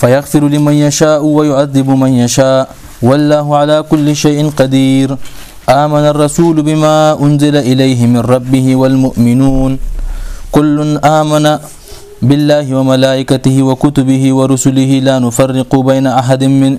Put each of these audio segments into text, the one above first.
فيغفر لمن يشاء ويعذب من يشاء والله على كل شيء قدير آمن الرسول بما أنزل إليه من ربه والمؤمنون كل آمن بالله وملائكته وكتبه ورسله لا نفرق بين أحد من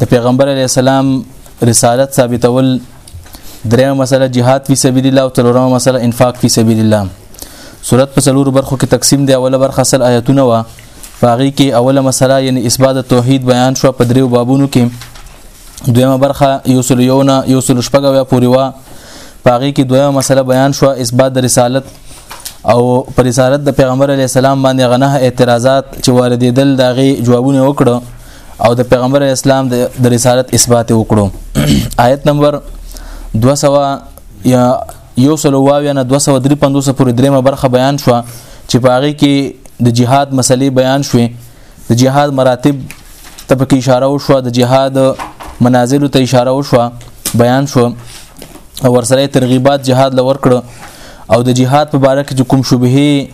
د پیغمبر علی السلام رسالت ثابتول دریمه مسله جهاد فی سبیل الله او څلورمه مسله انفاق فی سبیل الله صورت په څلور برخو کې تقسیم دی اوله برخه سل آیتونه وا فاغي کې اوله مسله یعنی اثبات توحید بیان شو په دریو بابونو کې دویمه برخه یوسل یونا یوسل شپږه پورې وا فاغي کې دویمه مسله بیان شو اثبات د رسالت او پر رسالت د پیغمبر علی السلام باندې غنه اعتراضات چې واردېدل داغي جوابونه وکړو او د پیغمبر اسلام د رسالت اثبات وکړو آیت نمبر 200 یا یو سلو واویا نه 253 پورې دریمه برخه بیان شو چې پاغي کې د جهاد مسلې بیان شوې د جهاد مراتب ته پکې اشاره وشو د جهاد منازل ته اشاره وشو بیان شو او ورسره ترغیبات جهاد لور کړ او د جهاد په باره کې کوم شبهه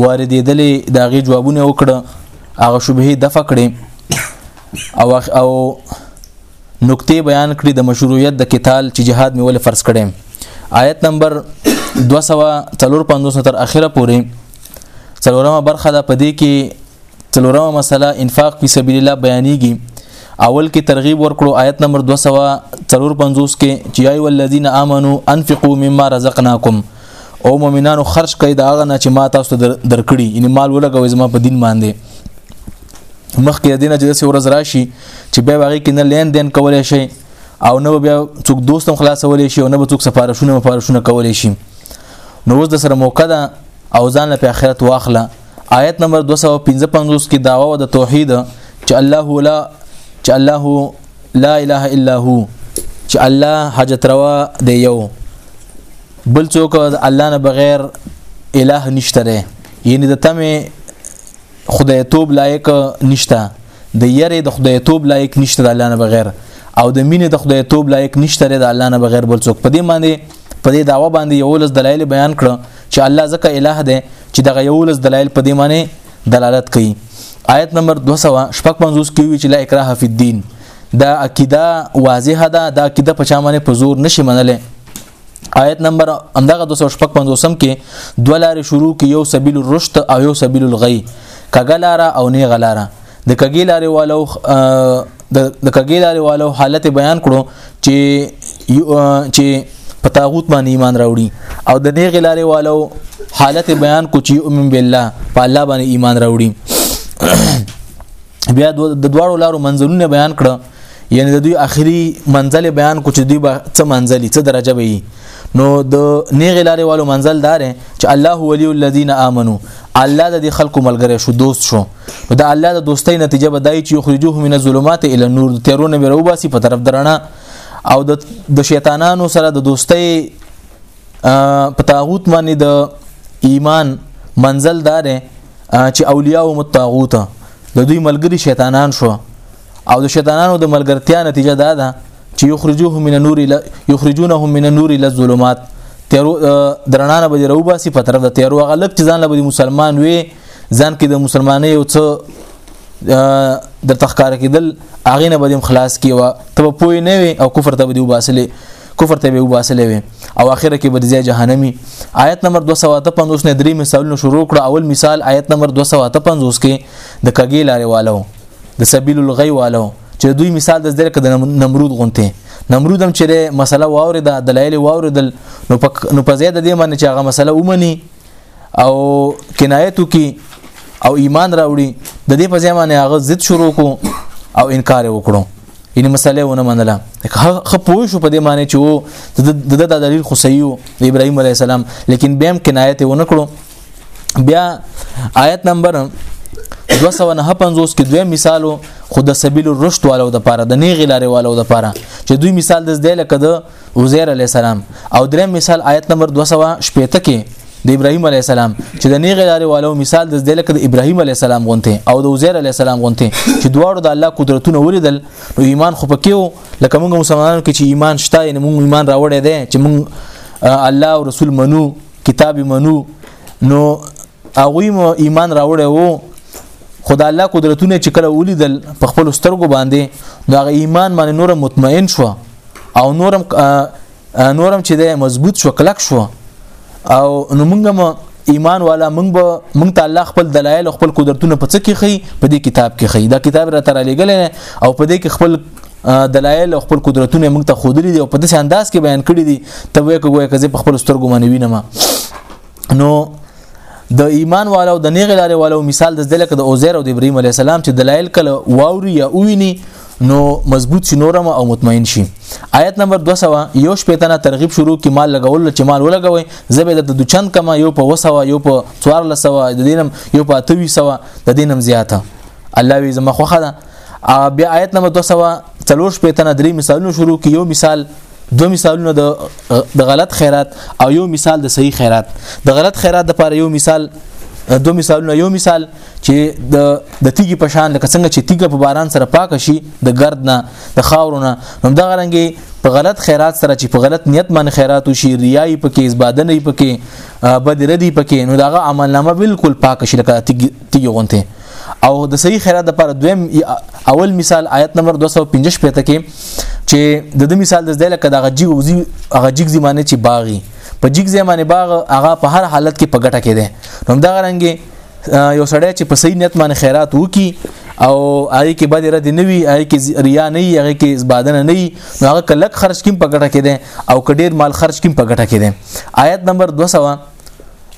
واردېدلې داغي جوابونه وکړه هغه شبهه دفع کړي او او نقطې بیان کړي د مشروعیت د قتال چې جهاد مې ولې فرض کړي آیت نمبر 253 تر اخره پورې څلورمه برخه ده پدې کې څلورمه مسله انفاق فی سبیل الله بیانېږي اول کې ترغیب ورکړو آیت نمبر 253 کې چې ای ولذین آمنو انفقوا مما رزقناکم او مؤمنانو خرج کړئ دا هغه نه چې ما تاسو ته درکړي ان مال ولګوي زما په دین باندې مخکې دینه چې داسې ورځ راشي چې بیا هغه کې نه لین دین کولای شي او نه بیا څوک دوستم خلاصولای شي او نه به څوک سفارښونه مفارښونه کولای شي نو اوس د سره موقع ده او ځان له آخرت واخله آیت نمبر 255 کې داوا و د توحید چې الله لا چې الله لا اله الا هو چې الله حاجت روا دی یو بل څوک د الله نه بغیر الہ نشته دی یعنی د تمه خدای توب لایق نشته د یری د خدای توب لایق نشته د الله نه بغیر او د مینې د خدای توب لایق نشته د الله نه بغیر بل څوک په دې باندې په دې داوا باندې یو لس دلایل بیان کړ چې الله ځکه الہ دی چې دغه یو لس دلایل په دې باندې دلالت کوي آیت نمبر 255 کې وی چې لا اکراه فی الدین دا عقیده واضحه ده دا عقیده په چا باندې په زور نشي منلې آیت نمبر اندغه 255 کې دوه لارې شروع کې یو سبیل الرشد او یو سبیل الغی کګلاره او نه غلاره د کګیلاره والو د کګیلاره والو حالت بیان کړو چې چې په تاغوت باندې ایمان راوړي او د نه غلاره والو حالت بیان کو چې امم بالله په الله باندې ایمان راوړي بیا د دواړو لارو منځونه بیان کړه یعنی د دوی اخري منزل بیان کو چې دوی به څه منزلي څه درجه وي نو د نیغې لارې والو منزل دار چې الله ولی الذین آمنو الله د خلکو ملګری شو دوست شو نو د الله د دوستۍ نتیجه به دای چې یخرجوه من الظلمات الی النور د تیرونه به روباسي په طرف درنه او د شیطانانو سره د دوستۍ په تاغوت باندې د ایمان منزل دار چې اولیاء او متاغوت د دوی ملګری شیطانان شو او د شیطانانو د ملګرتیا نتیجه دا ده چې یخرجوه من النور یخرجونهم من النور الى الظلمات تیرو درنانه به رو باسي په طرف د تیرو هغه لک چې ځان له مسلمان وي ځان کې د مسلمانۍ یو څه د تخکار کېدل اغه نه بدیم خلاص کیوا ته پوی نه وي او کفر ته بدیو باسلې کفر ته به وباسلې وي او اخر کې به ځای جهنمي آیت نمبر 255 نه درې مثالونه شروع کړه اول مثال آیت نمبر 255 کې د کګې لارې والو د سبیل الغی والو چې دوی مثال د زده کړ د نمرود غونته نمرود هم چې مسله واورې د دلایل واوریدل نو په نو په زیاده دې باندې چې هغه مسله ومني او کنایتو کې او ایمان راوړي د دې په ځای باندې هغه ضد شروع کو او انکار وکړو یعنی مسله ونه منله خو پوه شو په دې معنی چې وو د د دلیل خو صحیح ابراهیم علی السلام لیکن بهم کنایت ونه کړو بیا آیت نمبر 250 کې دوی مثالو خود د سبیل الرشد والو د پاره د نیغ لارې والو د پاره چې دوی مثال د زده لکه د عزیر علی السلام او درې مثال آیت نمبر 280 کې د ابراهیم علی السلام چې د نیغ لارې والو مثال د زده لکه د ابراهیم علی السلام غونته او د عزیر علی السلام غونته چې دواړو د الله قدرتونه ولیدل نو ایمان خو پکې لکه موږ مسلمانانو کې چې ایمان شته یعنی موږ ایمان راوړی دی چې موږ الله او رسول منو کتاب منو نو هغه مو ایمان راوړی وو خدای الله قدرتونه چې کله ولیدل په خپل سترګو باندې نو هغه ایمان باندې نور مطمئن شو او نورم نورم چې ده مضبوط شو کلک شو او نو موږ مو ایمان والا موږ به موږ ته الله خپل دلایل خپل قدرتونه په څه کې خي په دې کتاب کې خي دا کتاب را تر لګل او په دې کې خپل دلایل او خپل قدرتونه موږ ته خودلي دي او په داسې انداز کې بیان کړي دي ته وایې کوی که زه په خپل سترګو باندې وینم نو د ایمان والو د نیغ لارې والو مثال د ځلک د اوزیر او د ابراهیم علی السلام چې دلایل کله واوري یا اوویني نو مضبوط شي نورم او مطمئن شي آیت نمبر 200 یو شپیتنه ترغیب شروع کی مال لګول چې مال ولګوي زبې د دوچن کما یو په وسوه یو په 1400 د دینم یو په 2800 د دینم زیاته الله وی زما خوخه ده بیا آیت نمبر 243 په تنه درې مثالونه شروع کی یو مثال دو مثالونه د غلط خیرات او یو مثال د صحیح خیرات د غلط خیرات د پاره یو مثال دو مثالونه یو مثال چې د د تیګي په شان لکه څنګه چې تیګه په باران سره پاک شي د ګرد نه د خاورونه هم د غرنګي په غلط خیرات سره چې په غلط نیت باندې خیرات وشي ریایي پکې ازبادنه پکې بدردي پکې نو دغه عمل نامه بالکل پاک شي لکه تیګي غونته او د صحیح خیرات لپاره دویم اول مثال آیت نمبر 255 پته کې چې د دې مثال د ځای لکه د غجیګ وزي غجیګ زمانه چې باغی په جیګ زمانه باغ هغه په هر حالت کې په ګټه کې دی نو دا غرنګي یو سړی چې په صحیح نیت باندې خیرات وکي او هغه کې بد رد نه وي هغه کې ریا نه وي هغه کې زبادنه نه وي نو هغه کلک خرج کیم په ګټه کې دی او کډیر مال خرج کیم په ګټه کې دی آیت نمبر 200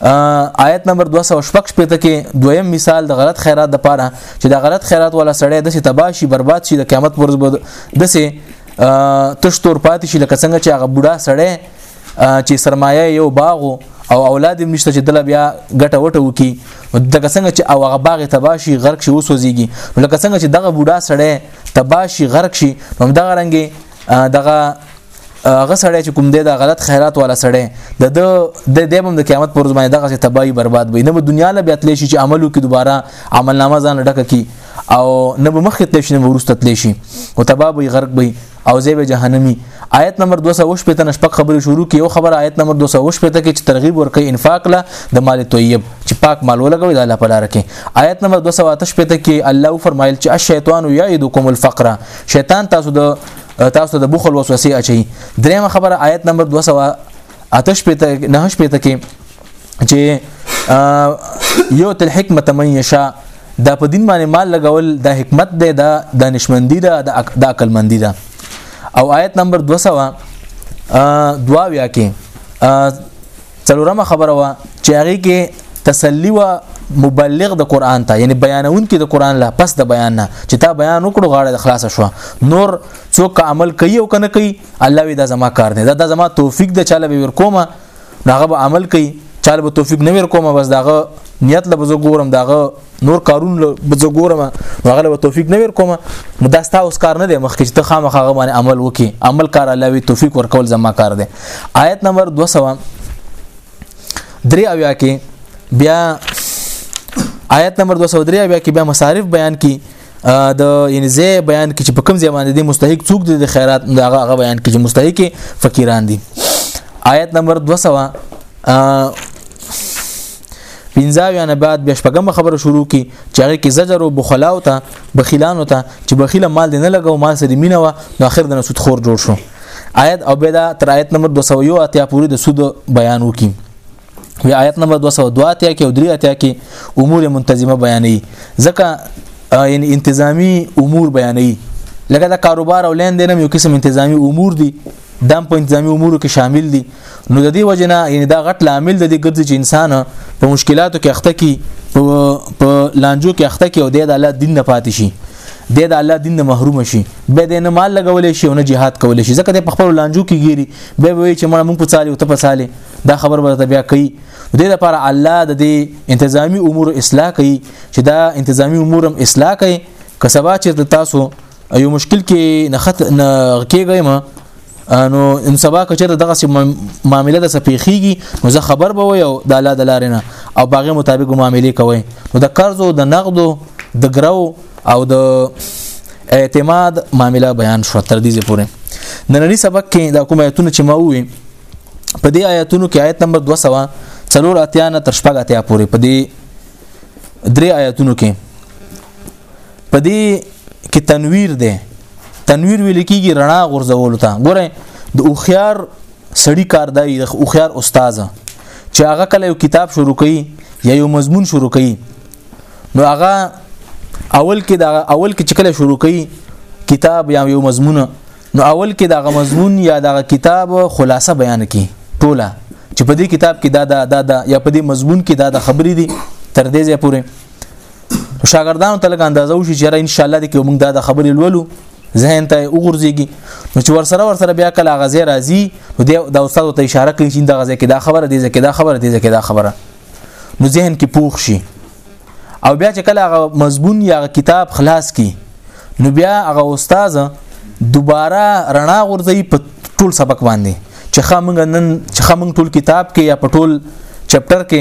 آیت نمبر 206 پته کې دویم مثال د غلط خیرات د پاره چې د غلط خیرات ولا سړی د سي تباشي برباد شي د قیامت پر ورځ د سي تشتور پاتې شي لکه څنګه چې هغه بوډا سړی چې سرمایه یو باغو او اولاد یې نشته چې دل بیا ګټه وټه وکي دغه څنګه چې او هغه باغ تباشي غرق شي وسوځيږي لکه څنګه چې دغه بوډا سړی تباشي غرق شي هم دغه رنګي دغه هغه سړی چې کوم دی دا غلط خیرات والا سړی د د د هم د قیامت پر ځمانه دغه تباہي برباد وي نه په دنیا له بیت لشي چې عملو کې دوباره عمل نامه ځان ډکه کی او نه به مخ ته شي نه ورسته تل شي او تباب وي غرق وي او زیب جهنمی آیت نمبر 208 په تنه شپږ خبره شروع کی یو خبره آیت نمبر 208 په تکه چې ترغیب ورکړي انفاق له د مال طیب چې پاک مال ولګوي د الله په لار کې آیت نمبر 208 په تکه الله فرمایل چې الشیطان یعدکم الفقر شیطان تاسو د تاسو د بخل وسوسه اچي درېمه خبره آیت نمبر 200 آتش پته نه پته کې چې یو تل حکمت من یشا دا په دین باندې مال لګول دا حکمت دی دا دانشمندی ده دا د عقل مندی ده او آیت نمبر 200 دوا ویا کې څلورمه خبره وا چې هغه کې تسلی وا مبلغ د قران ته یعنی بیانون کې د قران لا پس د بیان نه چې تا بیان وکړو غاړه د خلاص شو نور څوک عمل کوي او کنه کوي الله وی دا زما کار دی دا, دا زما توفیق د چاله به ورکوم هغه به عمل کوي چاله به توفیق نه ورکوم بس داغه نیت له بزو ګورم داغه نور کارون له بځه ګورم هغه له توفیق نه ور کوم نو دا ستا اوس کار نه دی مخکې ته خامخا هغه باندې عمل وکي عمل کار الله وی توفیق ورکول زما کار دی آیت نمبر 200 درې اویا کې بیا آیت نمبر 203 بیا کې بیا مصارف بیان کی د یعنی زی بیان کی چې په کوم ځای باندې د مستحق څوک دی د خیرات د هغه بیان کی چې مستحق فقیران دي آیت نمبر 200 پنځاویا نه بعد بیا شپږم خبره شروع کی چې هغه کې زجر او بخلاو ته بخیلانو ته چې بخیله مال دې نه لګاو مال سره مینه و نو اخر د سود خور جوړ شو آیت او بدا تر آیت نمبر 201 اتیا پوری د سود بیان وکي وی آیت نمبر 202 اتیا کې او 3 اتیا کې امور منتظمه بیانې ځکه یعنی انتظامی امور بیانې لکه دا کاروبار او لین دینم یو قسم انتظامی امور دي دا په انتظامی امور کې شامل دي نو د دې وجنه یعنی دا غټ لامل د دې ګرځي چې انسان په مشکلاتو کې اخته کی په لانجو کې اخته کی او د الله دین نه پاتې شي د الله دین نه محروم شي به د نه مال لګولې شي او نه jihad کولې شي ځکه په خپل لانجو کې ګيري به وي چې مړه مونږ په څالي او ته په څالي دا خبر به بیا کوي د دې لپاره الله د دې انتظامی امور اصلاح کوي چې دا انتظامی امور هم اصلاح کوي که سبا چې تاسو ایو مشکل کې نه خط نه کېږم نو ان سبا کچره دغه معاملې د سپېخيږي نو زه خبر به وي او د الله د لارې نه او باغې مطابق معاملې کوي نو د قرضو د نقدو د ګرو او د اعتماد معاملې بیان شو تر دې پورې نننی سبق کې د کوم آیتونو چې ما وې په دې آیتونو کې آیت نمبر 200 څلور اتیا نه تر شپږ اتیا پورې په دې درې آیتونو کې په دې کې تنویر دی تنویر ویل کېږي رڼا غورځول ته ګوره د اوخيار سړی کار دی د اوخيار استاد چې هغه کله یو کتاب شروع کوي یا یو مضمون شروع کوي نو هغه اول کې دا اول کې چې کله شروع کوي کتاب یا یو مضمون نو اول کې دا مضمون یا دا کتاب خلاصه بیان کی ټوله چې په دې کتاب کې دا دا دا یا په دې مضمون کې دا د خبرې دي تر دې ځای پورې شاګردانو ته لګ اندازه وشي چې ان شاء الله دې کې موږ دا د خبرې لولو ذهن ته وګرځيږي نو چې ور سره ور سره بیا کله غزي راځي نو د استاد ته اشاره کوي چې دا غزي کې دا خبره دي ځکه دا خبره دي ځکه دا خبره نو ذهن کې پوښ شي او بیا چې کله هغه مضمون یا کتاب خلاص کی نو بیا هغه استاد دوباره رڼا غورځي په ټول سبق باندې چې خامنګ نن چې خامنګ ټول کتاب کې یا په ټول چپټر کې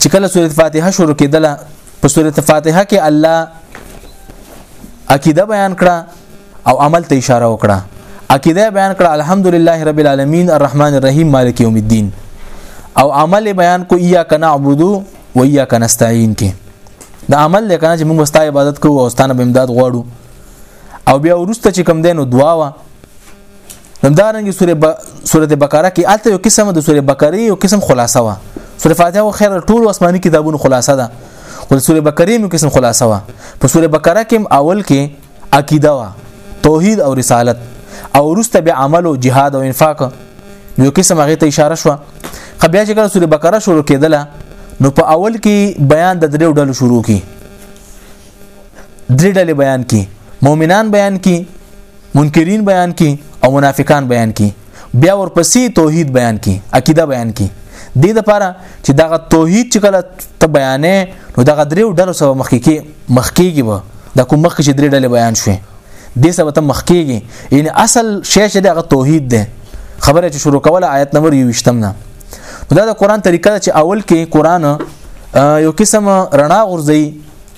چې کله سوره فاتحه شروع کېدله په سوره فاتحه کې الله عقیده بیان کړه او عمل ته اشاره وکړه عقیده بیان کړه الحمدلله رب العالمین الرحمن الرحیم مالک یوم الدین او عمل بیان کو ایا کنا عبدو و ایا کنا استعین کې د عمل لکنه چې موږ ستا عبادت کوو او ستانه به امداد غواړو او بیا ورسته چې کم دینو دعا وا همدارنګه سوره ب... سوره بقره کې الته یو قسم د سوره بقره یو قسم خلاصه و سوره فاتحه او خیر ټول آسماني کتابونو خلاصه ده ول سوره بقره یو قسم خلاصه و په سوره بقره کې اول کې عقیده و توحید او رسالت او ورسته به عمل او جهاد او انفاق یو قسم هغه ته اشاره شو خو بیا چې کله سوره بقره شروع کېدله نو په اول کې بیان د دریو ډلو شروع کی درې ډلې بیان کی مؤمنان بیان کی منکرین بیان کی او منافقان بیان کی بیا ورپسې توحید بیان کی عقیده بیان کی د دې لپاره چې دغه توحید چې کله ته بیانې نو دغه دریو ډلو سره مخکې کې مخکېږي به د کوم مخکې چې درې ډلې بیان شوې دې سره ته مخکېږي ان اصل شی چې دغه توحید ده خبره چې شروع کوله آیت نمبر 20 نه دا د قران طریقه چې اول کې قران یو قسم رڼا غورځي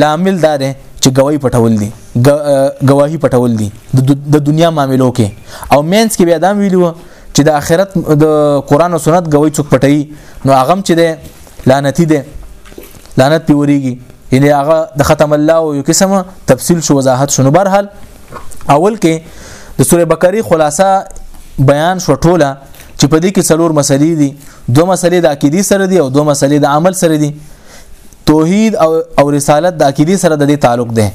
لامل دا دی چې گواہی پټول دي گواہی پټول دي د دنیا معاملو کې او مینس کې بیا دا ویلو چې د آخرت د قران او سنت گواہی څوک پټي نو هغه چې ده لعنتی ده لعنت دی وریږي یعنی هغه د ختم الله او یو قسمه تفصیل شو وضاحت شنو برحال اول کې د سوره بقره خلاصه بیان شو ټوله چې په دې کې څلور مسلې دي دوه مسلې د عقيدي سره دي او دوه مسلې د عمل سره دي توحید او او رسالت د عقیده سره د دې تعلق ده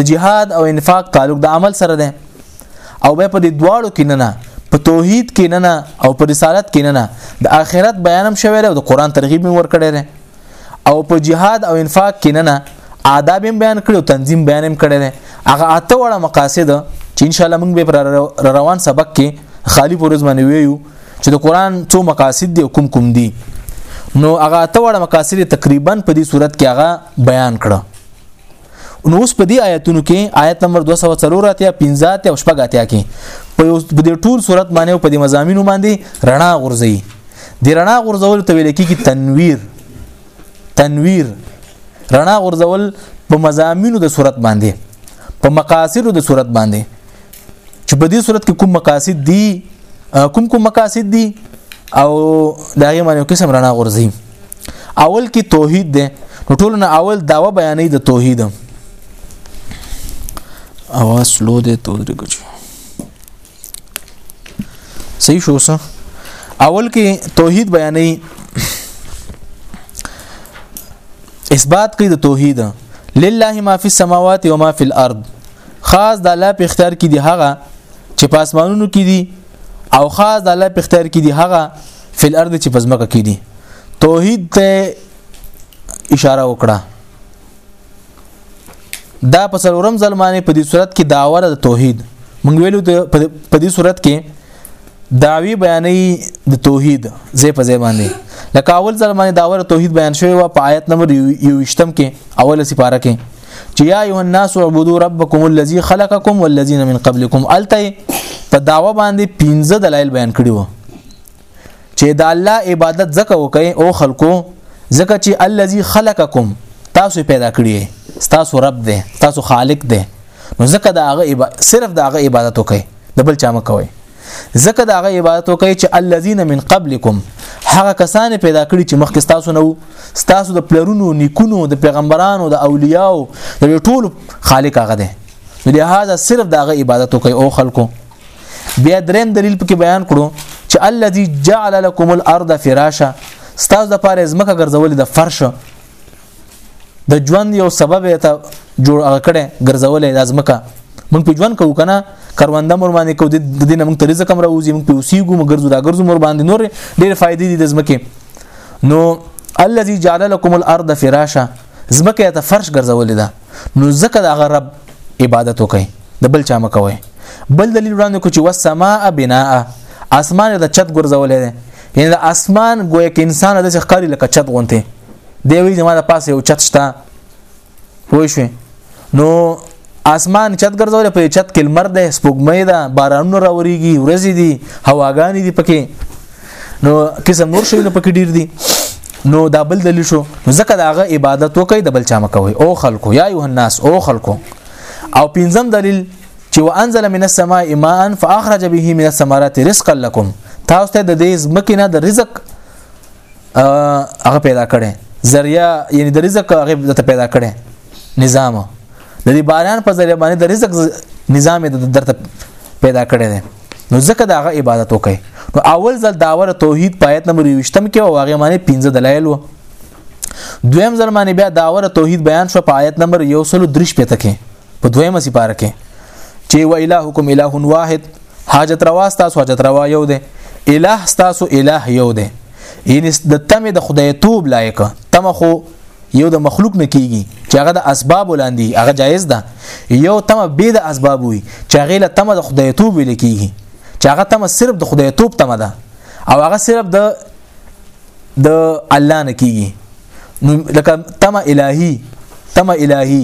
د جهاد او انفاق تعلق د عمل سره ده او به په دې دواړو کې نه نه په توحید کې نه نه او په رسالت کې نه نه د آخرت بیانم شوی او د قران ترغیب مې ورکړی دی او په جهاد او انفاق کې نه نه آداب بیان کړو تنظیم بیان هم کړی دی هغه اته وړه مقاصد چې ان شاء الله موږ به روان سبق کې خالی پورز باندې ویو چې د قران څو مقاصد دي او کوم کوم دي نو هغه ته وړ مقاصد تقریبا په دې صورت کې هغه بیان کړه نو اوس په دې آیتونو کې آیت نمبر 204 اتیا 15 او شپږ اتیا کې په یو په دې ټول صورت باندې په دې مزامینو باندې رڼا غورځي د رڼا غورځول ته ویل کېږي تنویر تنویر رڼا غورځول په مزامینو د صورت باندې په مقاصدو د صورت باندې چې په دې صورت کې کوم مقاصد دي کوم کوم مقاصد دي او دا یې معنی قسم رڼا غورځي اول کې توحید ده نو ټول نه اول داوا بیانې د توحید اواز لو دې تو درګچ صحیح شو سه اول کې توحید بیانې اثبات کوي د توحید لله ما فی السماوات و ما فی الارض خاص د الله په اختیار کې دی هغه چې په اسمانونو کې دي او خاص د الله په اختیار کې دی هغه فل ارض چې په ځمکه کې دي توحید ته اشاره وکړه دا په څلورم ځلمانه په دې صورت کې داوره د توحید مونږ ویلو په دې صورت کې داوی بیانې د توحید زې په زې باندې لکه اول ځل باندې داور توحید بیان شوی و په آیت نمبر 21 کې اوله سپاره کې چې یا ایه الناس اعبدوا ربکم الذی خلقکم والذین من قبلکم الته په داوا باندې 15 دلایل بیان کړی و چې د الله عبادت زکه وکي او خلکو زکه چې الذي خلقکم تاسو پیدا کړی تاسو رب دی تاسو خالق دی نو زکه دا هغه صرف دا هغه عبادت وکي د بل چا مکوي ځکه دا غي عبادت وکړي چې الذين من قبلكم هغه کسان پیدا کړی چې مخکې تاسو نه وو تاسو د پلرونو نیکونو د پیغمبرانو د اولیاو د ټولو خالق هغه دی لهدا صرف دا غي عبادت وکړي او خلکو بیا دریم دلیل په بیان کړو چې الذي جعل لكم الارض فراشا تاسو د پاره زمکه ګرځولې د فرش د ژوند یو سبب ته جوړ کړي ګرځولې د ازمکه مونږ په ژوند کوو کنه کرونده مور باندې کو د دینه مونږ ترې کم راوځي مونږ په اوسېګو مونږ ګرځو دا ګرځو مور باندې نور ډېر فائدې دي د ازمکه نو الذي جعل لكم الارض فراشا زمکه ته فرش ګرځولې ده نو زکه د غرب عبادت وکي د بل چا مکوي بل دلیل وړاندې کو چې والسماء بناء اسمان د چت ګرځولې ده یعنی د اسمان ګویا کې انسان د ښکاری لکه چت غونته دی وی زما د پاسه یو چت شته پوه شو نو اسمان چت ګرځول په چت کې لمر ده سپوږمۍ ده بارانونه راوريږي ورځې دي هواګانې دي پکې نو قسم نور شي نو پکې ډیر دي نو دا بل دلیل شو ځکه دا غ عبادت وکي د بل چا مکوي او خلکو یا ایه الناس او خلکو او پنځم دلیل چې وانزل من السماء ماء فاخرج به من الثمرات رزقا لكم تاسو ته د دې زمکه نه د رزق هغه پیدا کړي ذریعہ یعنی د رزق هغه ته پیدا کړي نظام د دې باران په ذریعہ باندې د رزق نظام درته پیدا کړي دي نو ځکه دا هغه عبادت وکي نو اول ځل داور توحید پایت نمبر 20 کې او هغه معنی 15 دلایل وو دویم ځل معنی بیا داور توحید بیان شو پایت نمبر 103 پته کې په دویمه سپاره کې چې و الهکم اله واحد حاجت روا تاسو حاجت روا یو دی اله تاسو اله یو دی یعنی د تمه د خدای توب لایق تمه خو یو د مخلوق نه کیږي چې هغه د اسباب ولاندي هغه جایز ده یو تمه به د اسباب وي چې هغه له تمه د خدای توب ویل کیږي چې هغه تمه صرف د خدای توب تمه ده او هغه صرف د د الله نه کیږي نو لکه تما الهی تما الهی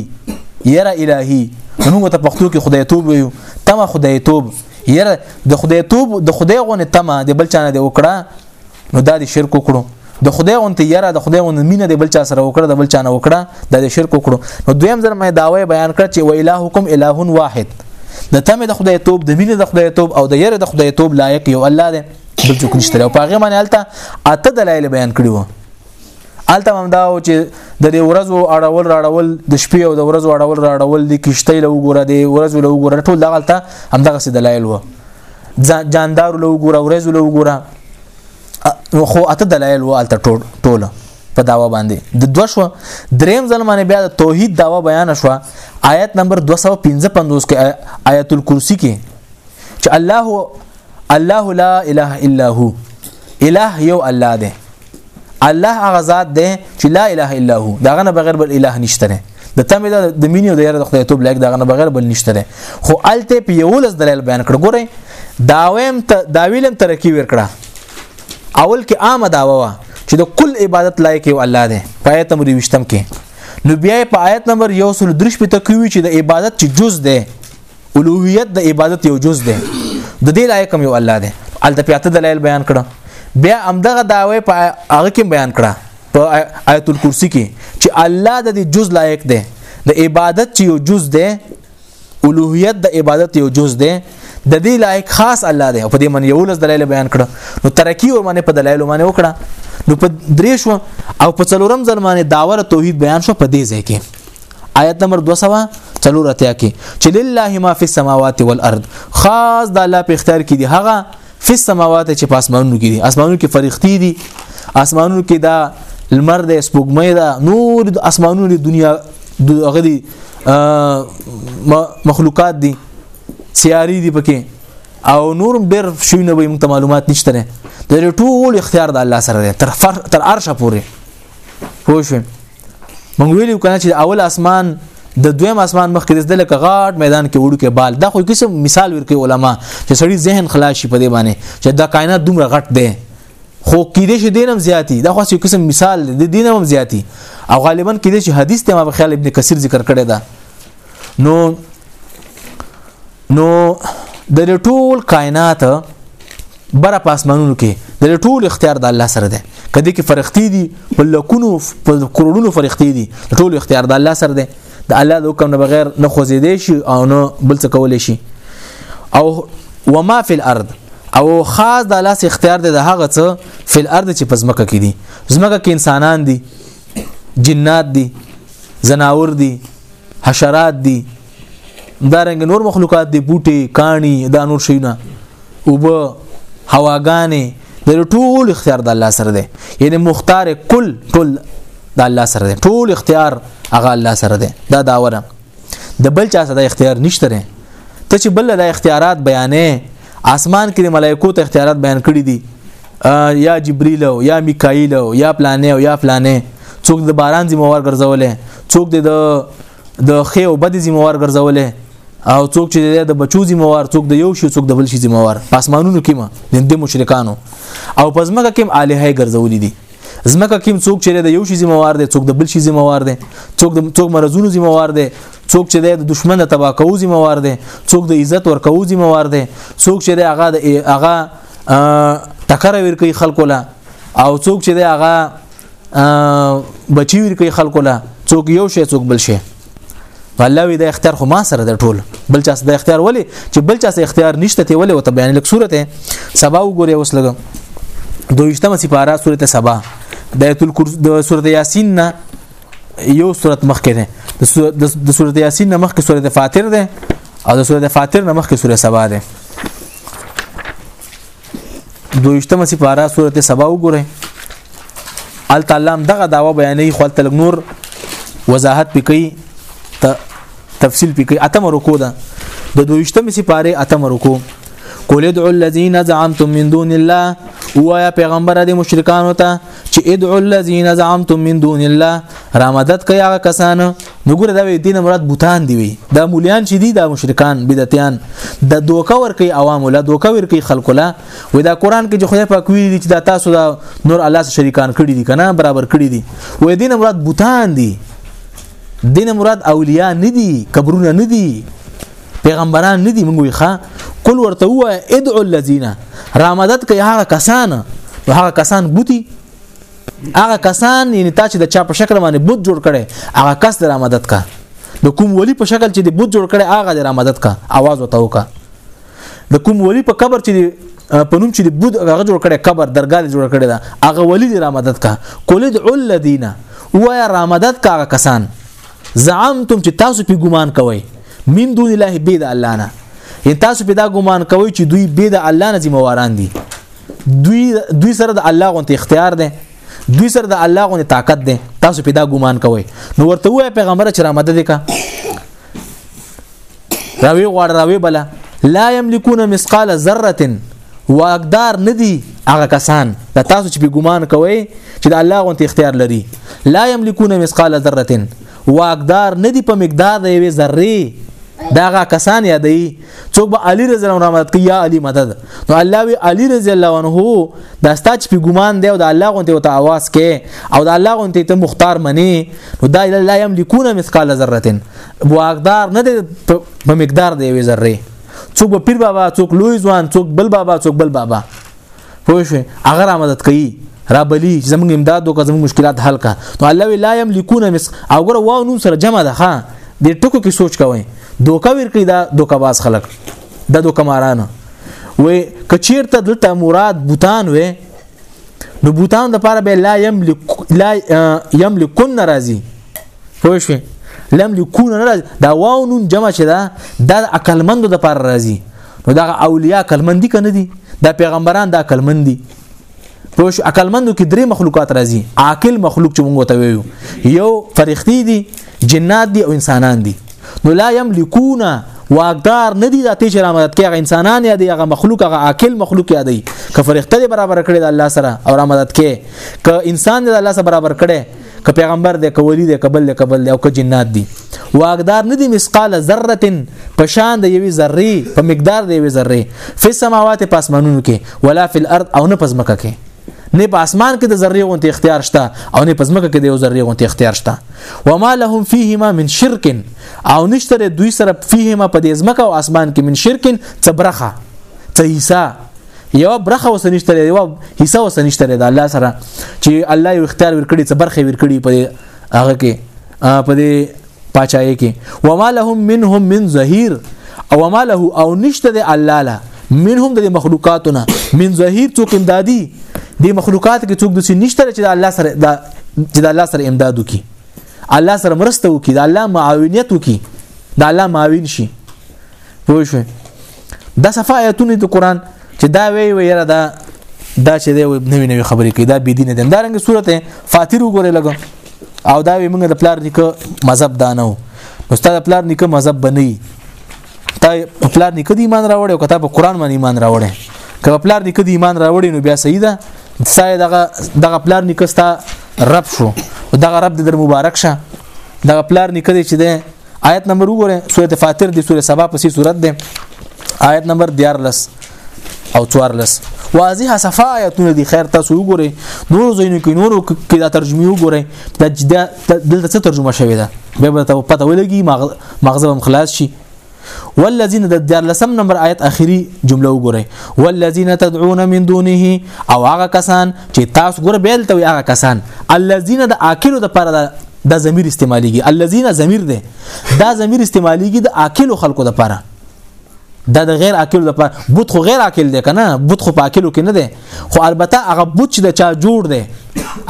یره الهی موږ ته پښتو کې خدای توب ویو تما خدای توب یره د خدای توب د خدای غونه تما د بل چانه د وکړه نو دا د شرک وکړو د خدای غون ته یره د خدای غون مینه د بل چا سره وکړه د بل چا نه وکړه د شرک وکړو نو دویم ځل مې داوی بیان کړ چې و الهکم الہ واحد د تمه د خدای توب د مینه د خدای توب او د یره د خدای توب لایق یو الله دی بل څوک نشته او په هغه باندې الته اته دلایل بیان کړی وو الته هم دا و چې د دې ورځو اړول راړول د شپې او د ورځو اړول راړول د کشته له وګوره د ورځو له وګوره ټول دغه الته هم دغه څه دلایل وو جاندار له وګوره ورځو له وګوره نو خو اته دلایل وو الته ټول ټول په داوا باندې د دوه شو دریم ځل باندې بیا د توحید داوا بیان شو آیت نمبر 255 کې آیت الکرسی کې چې الله الله لا اله الا هو اله یو الله دی الله هغه ذات دی چې لا اله الا هو داغه نه بغیر بل اله نشته نه د تمه د مینې د یاره د خدای توب لګ داغه نه بغیر بل نشته نه خو الته په یو لز دلایل بیان کړ ګوره داویم ته داویلم ترکی ور کړه اول کې عامه داوا وا چې د کل عبادت لایق یو الله دی پای ته مری وشتم کې نو بیا په آیت نمبر 133 په تکوي چې د عبادت چې جز دی الوهیت د عبادت یو جز دی د دې لایق یو الله دی الته پیاته دلایل بیان کړه بیا همدغه داوی په هغه کې بیان کړه په آیت الکرسی کې چې الله د دې جز لایق دی د عبادت چې یو جز دی الوهیت د عبادت یو جز دی د دې لایق خاص الله دی په دې من یو لز دلایل بیان کړه نو ترکی ور باندې په دلایل باندې وکړه نو په درې شو او په څلورم ځل باندې داور توحید بیان شو په دې ځای کې آیت نمبر 204 اتیا کې چې لله ما فی السماوات والارض خاص د الله په اختیار کې دی هغه فی السماوات چې په اسمانونو کې دي اسمانونو کې فرښتې دي اسمانونو کې دا لمر د سپوږمۍ دا نور د اسمانونو د دنیا دغه دي مخلوقات دي سیاري دي پکې او نور ډېر شوی نه به موږ معلومات نشته د ټول اختیار د الله سره دی تر تر عرشه پورې پوه شو مونږ ویلو کنه چې اول اسمان د دویم اسمان مخ کې د لکه غاټ میدان کې وړو کې بال دا خو کیسه مثال ورکوي علما چې سړی ذهن خلاص شي په دې باندې چې دا کائنات دومره غټ دی خو کېدې شي دینم زیاتی دا خو یو قسم مثال دی دینم هم زیاتی او غالبا کېدې شي حدیث ته ما په خیال ابن کثیر ذکر کړی دا نو نو د ټول کائنات بره پاسمانونو کې د ټول اختیار د الله سره ده کدی کې فرښتې دي په لکونو په کروڑونو فرښتې دي ټول اختیار د الله سره ده د الله د حکم نه بغیر نه خوځېدې شي او نه بل څه کولې شي او وما فی الارض او خاص د الله اختیار دی د هغه څه فی الارض چې پزمکه کې دي زمکه کې انسانان دي جنات دي زناور دي حشرات دي دا رنګ نور مخلوقات دی بوټي کانی دا نور شیونه وب هواګانې د ټول اختیار د الله سره دی یعنی مختار کل ټول د الله سره دی ټول اختیار هغه الله سره دی دا داوره د بل چا سره اختیار نشته نه ته چې بل د اختیارات بیانې اسمان کې ملائکو ته اختیارات بیان کړی دي یا جبرئیل او یا میکائیل او یا پلانې او یا فلانې څوک د باران ذمہ وار ګرځولې څوک د د خې او بد ذمہوار ګرځولې او څوک چې د بچو ذمہوار څوک د یو شي څوک د بل شي ذمہوار پاسمانونو کې ما د مشرکانو او پزماګه کې الہه ګرځولې دي زمکه کیم څوک چې د یو شي ذمہوار دی څوک د بل شي ذمہوار دی څوک د څوک مرزونو ذمہوار دی څوک چې د دشمن د تبا کوو ذمہوار دی څوک د عزت ور کوو ذمہوار دی څوک چې د هغه د هغه ټکر ور کوي خلکو لا او څوک چې د هغه بچی ور کوي خلکو لا څوک یو شي څوک بل شي الله وی د اختیار خو ما سره د ټول بل چا د اختیار ولی چې بل چا اختیار نشته ته ولی او ته بیان لیک صورت سبا وګوره اوس لګم دویشتمه سپاره سورته سبا د ایت الکرسی د سورته یاسین نه یو سورته مخکې ده د سورته یاسین نه مخکې سورته فاطر ده او د سورته فاطر نه مخکې سورته سبا ده دویشتمه سپاره سورته سبا وګوره ال تعالی دغه داوا بیانې خپل تل نور وضاحت پکې ته تفصیل پکې اتم رکو ده د دویشتمه سپاره اتم رکو قل ادعوا الذين زعمتم من دون الله وایا پیغمبر د مشرکانو ته چې ادعوا الذين زعمتم من دون الله را مدد کوي هغه کسان نو ګوره دا وی دینه مراد بوتان دی وی دا مولیان چې دي دا مشرکان بدعتيان د دوکا ور کوي عوام له دوکا ور کوي خلق له وی دا قران کې چې خدای پاک وی دي چې دا تاسو دا نور الله سره شریکان کړی دي کنه برابر کړی دي وی دینه مراد بوتان دي دینه مراد اولیاء نه دي قبرونه نه دي پیغمبران نه دي موږ وی ښا قل ورته و ادعو الذين رامدد کوي هغه کسان هغه کسان بوتي هغه کسان یعنی تا چې د چا په شکل باندې بوت جوړ کړي هغه کس در مدد کا د کوم ولی په شکل چې د بوت جوړ کړي هغه در مدد کا आवाज وته وکا د کوم ولی په قبر چې په نوم چې د بوت هغه جوړ کړي قبر درګاه جوړ کړي دا هغه ولی در مدد کا کولید الذین وایا را مدد کا کسان زعمتم چې تاسو په ګمان کوئ من دون الله بيد الله نه تاسو په دا ګمان کوئ چې دوی بيد الله نه ذمہ واران دي دوی دوی سره د الله غونته اختیار ده دوی سره د الله غونې طاقت ده تاسو پیدا ګمان کوئ نو ورته وای پیغمبر چې را مدد وکا راوی غواړ راوی بلا لا یملکون مثقال ذره واقدار ندي هغه کسان د تاسو چې په ګمان کوئ چې د الله غونته اختیار لري لا یملکون مثقال ذره واقدار ندي په مقدار د یوې ذره داغه کسان یادې څوک به علي رضی الله عنه مدد کوي یا علي مدد نو الله وی علي رضی الله عنه دا ستا چې په ګمان دی او د الله غونته او ته आवाज کې او د الله غونته ته مختار منی نو دا لا یملکون مثقال ذره واقدار نه دی په مقدار دی وی ذره څوک به پیر بابا څوک لوی ځوان څوک بل بابا څوک بل بابا پوه شو هغه را مدد کوي را بلی چې زموږ امداد وکړه زموږ مشکلات حل کړه نو الله وی لا یملکون مس او ګره واو نون سره جمع ده ها د ټکو کې سوچ کوئ دوکا ور کوي دا دوکا باز خلک دا دوکا مارانه وې کچیرته دلته مراد بوتان وې نو بوتان د پاره به لا یملک لا یملکون ناراضي پوه شو لم لکون ناراضي دا واو نون جمع شې دا د عقلمندو د پاره راضي نو دا اولیاء کلمن دي کنه دي دا پیغمبران دا کلمن دي په شو عقلمندو کې درې مخلوقات راځي عاقل مخلوق چې موږ ته ویو یو فرښتې دي جنات دي او انسانان دي نو لا یملکون واقدار ندی د تیش را مدد کوي انسانان یا دی هغه مخلوق هغه عاقل مخلوق یا دی که فرښتې برابر کړي د الله سره او را مدد کوي که انسان د الله سره برابر کړي که پیغمبر دی که ولی دی که بل دی که بل دی او که جنات دی واقدار نه دی مثقال ذره په شان د یوې ذره په مقدار د یوې ذره په سماوات په اسمانونو کې ولا فی الارض او نه پزمکه کې نه په اسمان کې د ذره غونته اختیار شته او نه پزمکه کې د یو ذره غونته اختیار شته وما لهم فیهما من شرک او نشتره دوی سره فیهما په دې ځمکه او اسمان کې من شرک څبرخه څه حصہ یو برخه وسنشته لري یو حصہ وسنشته لري د الله سره چې الله یو اختیار ورکړي څه برخه ورکړي په هغه کې په دې پاچای کې وما لهم منهم من ظهير او ما له او نشته د الله له منهم د مخلوقاتنا من ظهير څوک امدادي د مخلوقات کې څوک د نشته چې د الله سره چې د الله سره امداد وکي الله سره مرسته وکي د الله معاونیت وکي د الله معاون شي پوه شئ دا صفه آیتونه د قران چې دا وی وی یره دا دا چې دی نوې نوې خبرې کوي دا بی دینه ده دا رنګ صورت فاتیر وګوره لګم او دا وی موږ د پلار نیکه مذهب دانو نو ستاسو پلار نیکه مذهب بنئ تا پلار نیکه دی ایمان راوړ او کتاب قران باندې ایمان راوړ کله پلار نیکه دی ایمان راوړ نو بیا صحیح ده سای دغه دغه پلار نیکه ستا رب شو دغه رب د مبارک شه دغه پلار نیکه دی چې ده آیت نمبر وګوره سوره فاطر دی سوره سبا پسې صورت ده آیت نمبر 14 او 14 واضح صفه آیتونه دي خیر تاسو وګورئ نور زینو کې نورو کې دا ترجمه وګورئ دا دلته څه ترجمه شوې ده به به ته پته ولګي مغزه هم خلاص شي والذین د 14 نمبر آیت اخیری جمله وګورئ والذین تدعون من دونه او هغه کسان چې تاسو ګور بیل ته وي هغه کسان الذين د اکلو د پر د ضمیر استعماليږي الذين ضمیر ده دا ضمیر استعماليږي د اکلو خلکو د پر دا د غیر اکل د پر بوت خو غیر اکل دی کنه بوت خو پاکلو کې نه دی خو البته هغه بوت چې د چا جوړ دی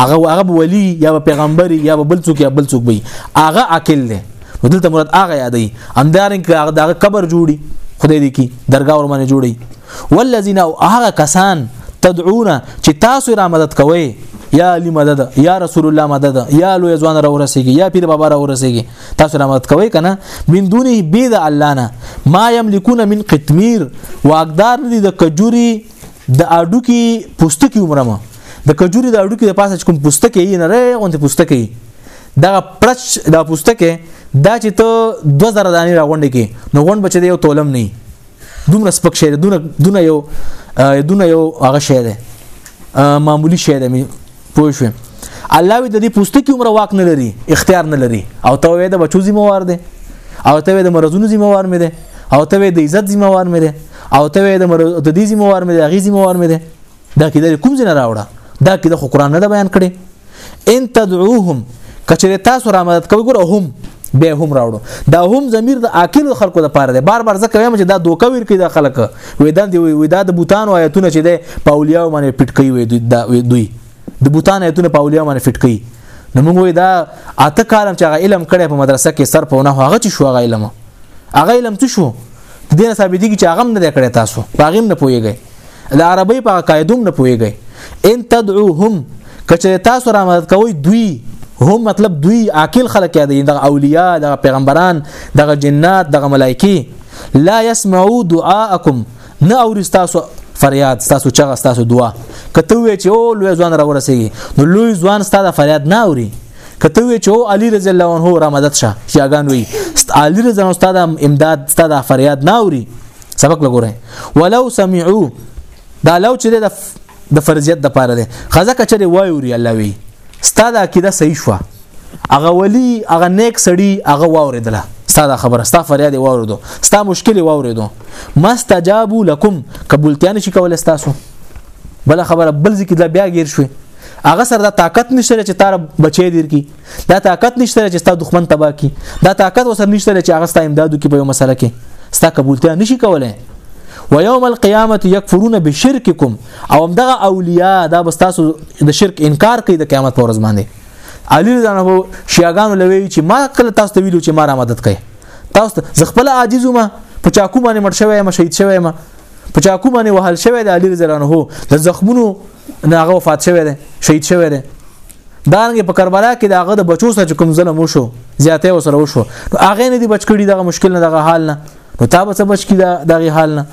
هغه هغه ولی یا پیغمبري یا بل څوک یا بل څوک وي هغه اکل دی دلته مراد هغه یادې همدارنګه هغه د قبر جوړي خدای دې کی درگاه ور باندې جوړي والذین او هغه کسان تدعون چې تاسو را مدد کوئ یا علی مدد یا رسول الله مدد یا لو یزوان را ورسیږي یا پیر بابا را ورسیږي تاسو را مدد کوي کنه من دونه بيد الله نه ما یملکون من قطمیر واقدار ندي د کجوري د اډو کې پوستکی عمرمه د کجوري د اډو کې د پاسه کوم پوستکی یې نه رې غونته پوستکی دا پرچ دا پوستکی دا چې ته 2000 دانی را غونډه کې نو غونډ بچ دی یو تولم نه دومره سپک شی دونه دونه یو دونه یو هغه شی دی معمولی شی دی پوه شو الله وی د دې پوستکی عمر واک نه لري اختیار نه لري او ته وې د بچو ذمہوار دی او ته وې د مرزونو ذمہوار مې دی او ته وې د عزت ذمہوار مې دی او ته وې د د دې ذمہوار مې دی غي ذمہوار مې دی دا کې د کوم ځای نه راوړه دا کې د قرآن نه بیان کړي ان تدعوهم کچره تاسو را مدد کوي ګوره هم به هم راوړو دا هم ضمیر د عاقل خلکو د پاره دی بار بار ځکه وایم چې دا دوکه ویر کوي د خلک وېدان دی وېدا د بوتانو آیتونه چې دی پاولیا باندې پټ کوي وې دوی د بوتان آیتونه پاولیا باندې فټ کوي نو موږ وې دا اته کالم چې هغه علم کړي په مدرسه کې سر په نه هغه چې شو هغه علم هغه علم څه شو د دې ثابتېږي چې هغه هم نه کړی تاسو هغه هم نه پوهیږئ د عربی په قاعدوم نه پوهیږئ ان تدعوهم کچې تاسو را مدد کوي دوی هم مطلب دوی عاقل خلک یاد دي د اولیاء د پیغمبران د جنات د ملایکی لا يسمعوا دعاءکم نه اوري تاسو فریاد تاسو چغه تاسو دعا کته وی چې او لوی ځوان را ورسیږي نو لوی ځوان ستاسو فریاد نه اوري کته وی چې او علي رضی الله عنه را مدد شه شیاغان وی علي رضی الله استاد امداد استاد فریاد نه اوري سبق لګورئ ولو سمعو دا لو چې د د فرضیت د پاره ده خزه کچره وای اوري الله وی استاد عقیده صحیح شو هغه ولی هغه نیک سړی هغه واوریدله ستا دا خبره ستا فریاد واوردو ستا مشکل واوردو مستجابو لکم قبولتیان شي کول تاسو بل خبره بل ځکه دا بیا غیر شوی هغه سره دا طاقت نشته چې تار بچی دیر کی دا طاقت نشته چې ستا دښمن تبا کی دا طاقت وسره نشته چې هغه ستا امدادو کې په یو مسله کې ستا قبولتیا نشي کولای و یوم القیامت یکفرون بشرککم او همدغه اولیاء دا بستاسو د شرک انکار کوي د قیامت پر ورځ باندې علی رضی الله عنه شیاغانو لوي چې ما کله تاسو ته ویلو چې ما را مدد کوي تاسو زه خپل عاجز ما په چاکو باندې مړ شوی ما شهید شوی ما په چاکو باندې وهل شوی د علي رضی الله عنه د زخمونو ناغه وفات شوی دی شهید شوی دی دارنګ په کربلا کې داغه د بچو سره کوم ظلم وشو زیاته وسره وشو نو هغه نه دی بچ کړي دغه مشکل نه دغه حال نه نو تاسو بچ کړي دغه حال نه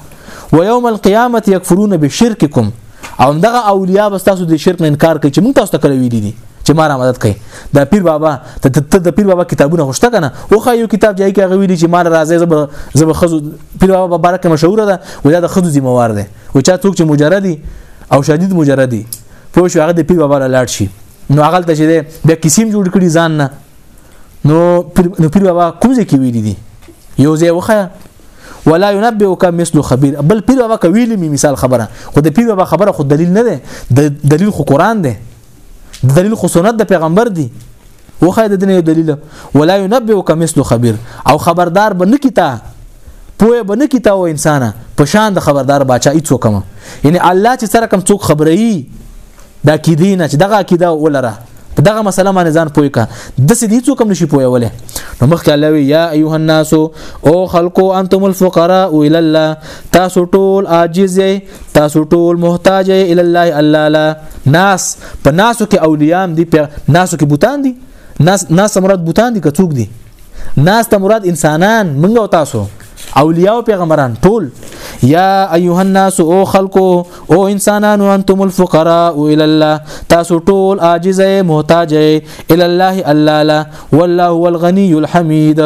ويوم القيامه يكفرون بشرككم او دغه اولیاء به تاسو د شرک نه انکار کوي چې موږ تاسو ته کړی ویلي دي چې ما را مدد کوي دا پیر بابا ته ته د پیر بابا کتابونه خوشته کنه او خا یو کتاب جای کې غویلی چې مال راځي زب زب خزو پیر بابا مبارک مشهور ده ولا د خزو ذمہ وار ده او چا څوک چې مجردي او شدید مجردي پوه شو هغه د پیر بابا لاړ شي نو هغه ته چې بیا کیسیم جوړ کړي ځان نه نو پیر نو پیر بابا کوم ځای کې ویلي دي یو ځای وخه ولا ينبئك مثل خبير بل پیر بابا کویلی می مثال خبره خو د پیر بابا خبره خو دلیل نه ده دلیل خو قران ده دلیل خو سنت د پیغمبر دی وخه د دنیا دلیل ولا ينبئك مثل خبير او خبردار به نکتا پوهه به نکتا و انسان په شان د خبردار بچا هیڅ کوم یعنی الله چې سره کوم څوک خبرې دا کیدی نه چې دغه عقیده ولره په دغه مسله باندې ځان پوي کا د سې دې څوک نشي پوي وله نو مخکې الله وی یا ایه الناس او خلقو انتم الفقراء الى الله تاسو ټول عاجز تاسو ټول محتاج الى الله الله لا ناس په ناسو کې اولیام دي په ناسو کې بوتان دي ناس ناس ته مراد بوتان دي که څوک دي ناس ته مراد انسانان منګ او تاسو اولیاء او پیغمبران ټول یا ایها الناس او خلقو او انسانانو انتم الفقراء الى الله تاسو ټول عاجز محتاج الى الله الله لا والله هو الغني الحمید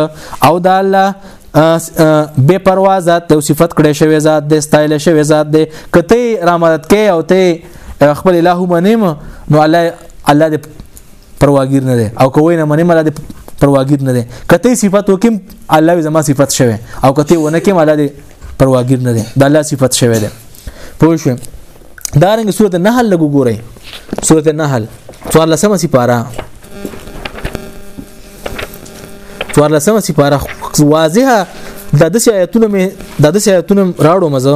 او دا الله بے پروا ذات ته صفت کړي شوی ذات د استایل شوی ذات دی کته را مدد کوي او ته خپل الهو منیم نو الله الله دې پرواګیر نه دی او کوی نه منی مله پرواګیر نه دی کته صفت وکم الله زما صفت شوه او کته ونه کې مله دی پرواګیر نه دی د الله صفت شوه دی پوه شو دا رنګ سورته نحل لګو ګورئ سورته نحل څوار لسمه سپاره څوار لسمه سپاره واضحه د دسې آیتونه مې د دسې آیتونه راړو مزه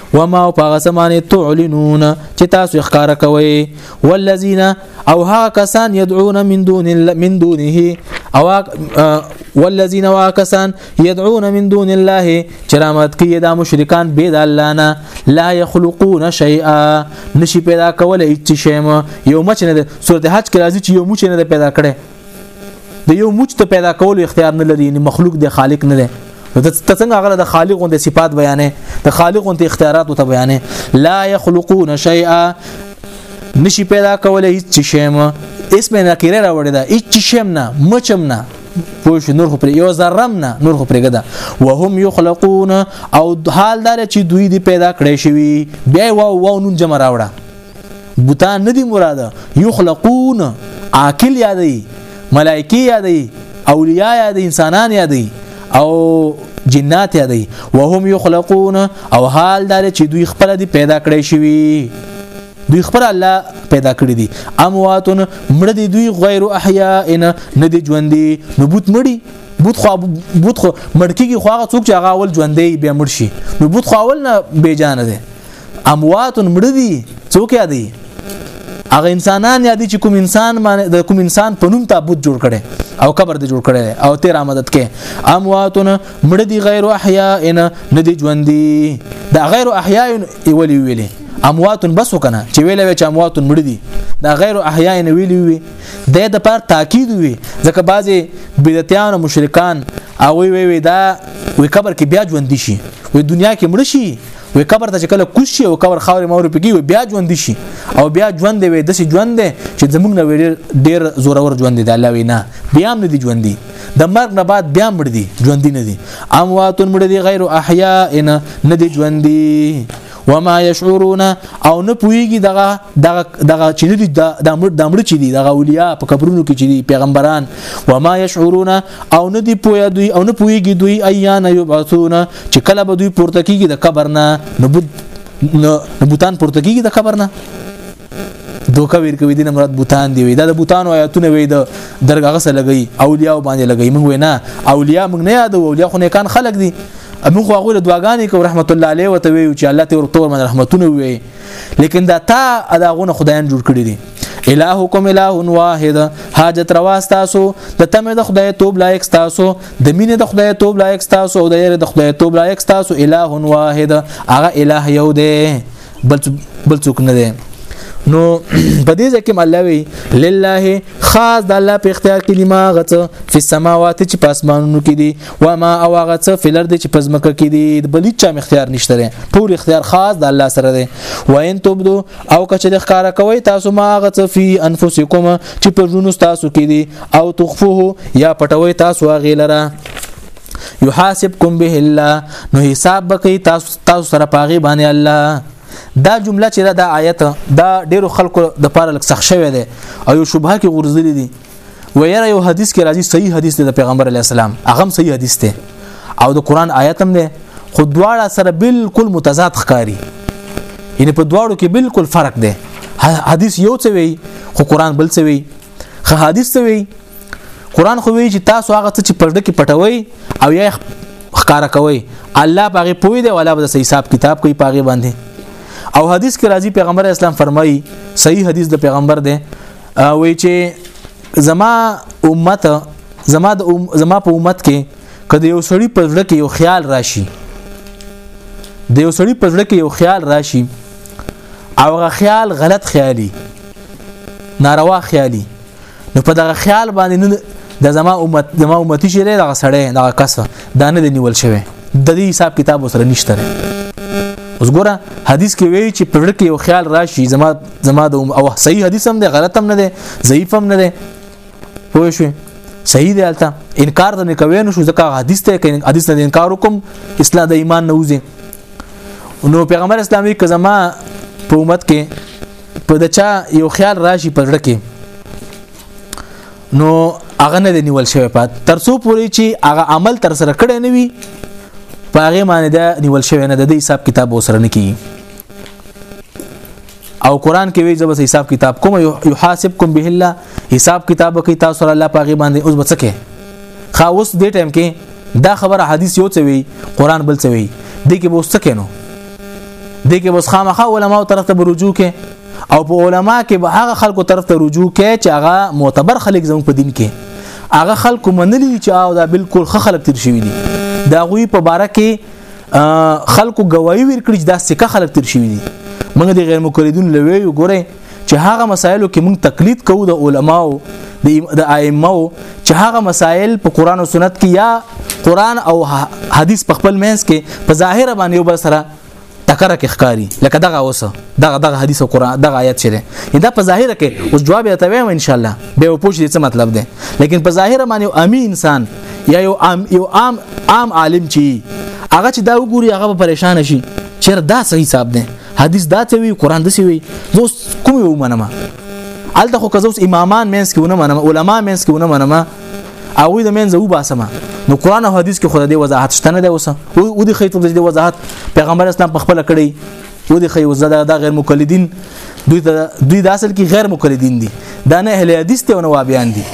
و ما او پاغه سمانه تعلنون چې تاسو ښکارا کوي والذین او هغه کسان يدعون من دون من دونه او والذین واکسان يدعون من دون الله چرامت کې دا مشرکان به د الله نه لا يخلقون شيئا نشي پیدا کولای هیڅ شی یو مچ نه سورته حج کې راځي چې یو مچ نه پیدا کړي د یو موج ته پیدا کولو اختیار نه لري یعنی مخلوق د خالق نه دی نو ته څنګه هغه د خالق غوندې صفات بیانې د خالق غوندې اختیارات ته بیانې لا یخلقون شیئا نشي پیدا کولای هیڅ شی ما اسم نکره راوړی دا هیڅ شی نه مچم نه پوه شو نور خو پر یو ذرم نه نور خو پرګه ده وهم یخلقون او حال دار چې دوی دی پیدا کړی شوی بیا واو واو نون جمع راوړه بوتان نه دی مراد یخلقون عاقل یادی ملائکه یادی اولیاء یادی انسانان یادی او جنات یادی وهم یخلقون او حال دار چې دوی خپل دی پیدا کړی شوی دوی خپل الله پیدا کړی دي امواتن مړ دي دوی غیر احیاء ان نه دي ژوند دي نو بوت مړي بوت خو بوت خو مړکیږي خو هغه څوک چې هغه اول ژوندې بیا مړ شي نو بوت خو اول نه بیجان دي اموات مړه دي څوک یادي هغه انسانان یادي چې کوم انسان باندې د کوم انسان په نوم تابوت جوړ کړي او قبر دې جوړ کړي او تیر آمدت کې امواتونه مړه دي غیر احیاء ان نه دي ژوند دي دا غیر احیاء ویلي ویلي اموات بس وکنه چې ویلې وی چې اموات مړ دي دا غیر احیا نه ویلې وی د د پر تاکید وی ځکه بعضی بدعتیان او مشرکان او وی وی دا وی قبر کې بیا ژوند شي وی دنیا کې مړ شي وی قبر ته چې کله کوز شي او قبر خاورې مورې پکې وي بیا ژوند شي او بیا ژوند دی وي د سي ژوند دی چې زمونږ نه ډیر ډیر زورور ژوند دی الله وینا بیا هم نه دی ژوند دی د مرګ نه بعد بیا مړ دي ژوند نه دي اموات مړ دي غیر احیاء نه دي ژوند دي وما يشعرون او نه پويږي دغه دغه دغه چې دي د امر د امر چې دي دغه اولیاء په قبرونو کې چې دي پیغمبران وما يشعرون او نه دي پوي دوی او نه پويږي دوی ايان يبعثون چې کله به دوی پورته کیږي د قبر نه نو بود نو بوتان پورته کیږي د قبر نه دوکه ویر کوي دینه مراد بوتان دی وي دا د بوتانو آیاتونه وي د درګه سره لګي اولیاء باندې لګي موږ نه اولیاء موږ نه یادو اولیاء خو نه کان خلق دي موږ خو هغه دعاګانې کو رحمت الله علیه وته وی چې الله ته ورته من رحمتونه وي لیکن دا تا اداغونه خدایان جوړ کړی دي الہکم الہ واحد حاجت روا تاسو د تمه د خدای توب لایق تاسو د مینې د خدای توب لایق تاسو او د یره د خدای توب لایق تاسو الہ واحد هغه الہ یو دی بل بل څوک نه دی نو په دې ځکه الله وی لله خاص د الله په اختیار کې لما غڅ په سماوات چې په اسمانونو کې دي و ما او غڅ په لر دي چې په ځمکه کې دي بلې چا اختیار نشته پور اختیار خاص د الله سره دی و ان تبدو او کچره ښکارا کوي تاسو ما هغه څه فی انفسکم چې په ژوند تاسو کې دي او تخفوه یا پټوي تاسو هغه لره یحاسبکم به الله نو حساب بکې تاسو تاسو سره پاغي باندې الله دا جمله چې دا آیت دا ډیرو خلکو د پاره لک سخت شوی دی او یو شوبه کې غورځلې دي ویره یو حدیث کې راځي صحیح حدیث دی د پیغمبر علی السلام هغه صحیح حدیث دی او د قران آیت هم دی خو دواړه سره بالکل متضاد ښکاری یعنی په دواړو کې بالکل فرق دی حدیث یو څه وی خو قران بل څه وی خو حدیث څه وی قران خو وی چې تاسو هغه څه چې پرده کې پټوي او یا ښکارا کوي الله پاغه پوي دی ولا به حساب کتاب کوي پاغه باندې او حدیث کې راځي پیغمبر اسلام فرمایي صحیح حدیث د پیغمبر دی وی چې زما امت زما د ام زما په امت کې کله یو سړی په ځړه کې یو خیال راشي د یو سړی په ځړه کې یو خیال راشي او هغه خیال غلط خیالي ناروا خیالي نو په دغه خیال باندې د زما امت د ما امتی چې لري دغه سړی دغه کس دا نه نیول شوی د دې حساب کتاب سره نشته اوس ګوره حدیث کې وی چې پرړ کې یو خیال راشي زما زما د او صحیح حدیث هم دی غلط هم نه دی ضعیف هم نه دی پوه شو صحیح دی البته انکار ته کوي نو شو ځکه حدیث ته کوي حدیث نه انکار وکم اصلاح د ایمان نه وځي نو پیغمبر اسلامي که زما په امت کې په دچا یو خیال راشي په ځړه کې نو هغه نه نیول شوی پات ترسو پوری چې هغه عمل تر سره کړی نه وي پاغه معنی دا نیول شوی نه د حساب کتاب وسره نه کی او قران کې وی زبس حساب کتاب کوم یحاسبکم به الله حساب کتاب کې تاسو سره الله پاغي باندې اوس بچکه خا اوس دې ټایم کې دا خبره حدیث یو څه وی قران بل څه وی دې کې بوست کینو دې کې بوس خامخه علما او طرف ته برجو کې او په علما کې به هغه خلکو طرف ته رجوع کې چې هغه معتبر خلک زموږ په دین کې هغه خلکو منلي چې او دا بالکل خلک تیر شوی دي دا غوي په باره کې خلکو گواہی ورکړي چې دا سکه خلک تیر شوی دي موږ د غیر مقلدون لوي ګوره چې هغه مسایلو کې موږ تقلید کوو د علماو د ائمه چې هغه مسایل په قران او سنت کې یا قران او حدیث په خپل منځ کې په ظاهر باندې یو بل سره ټکر کې ښکاری لکه دغه اوسه دغه دغه حدیث او قران دغه آیت چیرې دا په ظاهر کې اوس جواب یې ته وایم ان شاء الله به پوښتې څه مطلب دی لیکن په ظاهر باندې امي انسان یا یو عام یو عام عام عالم چی هغه چې دا وګوري هغه پریشان شي چیر دا صحیح حساب ده حدیث دا ته وی قران دسی وی دوست کوم یو منما الته خو کزوس امامان مینس کې ونه منما علما مینس کې ونه منما او د مینځه و باسمه نو قران او حدیث کې خو د وضاحت شته نه دی اوس او د خیتو د وضاحت پیغمبر اسلام په خپل کړی و د خی وزدا د غیر مقلدین دوی دوی د اصل کې غیر مقلدین دي دا نه اهل حدیث ته ونه وابیان دي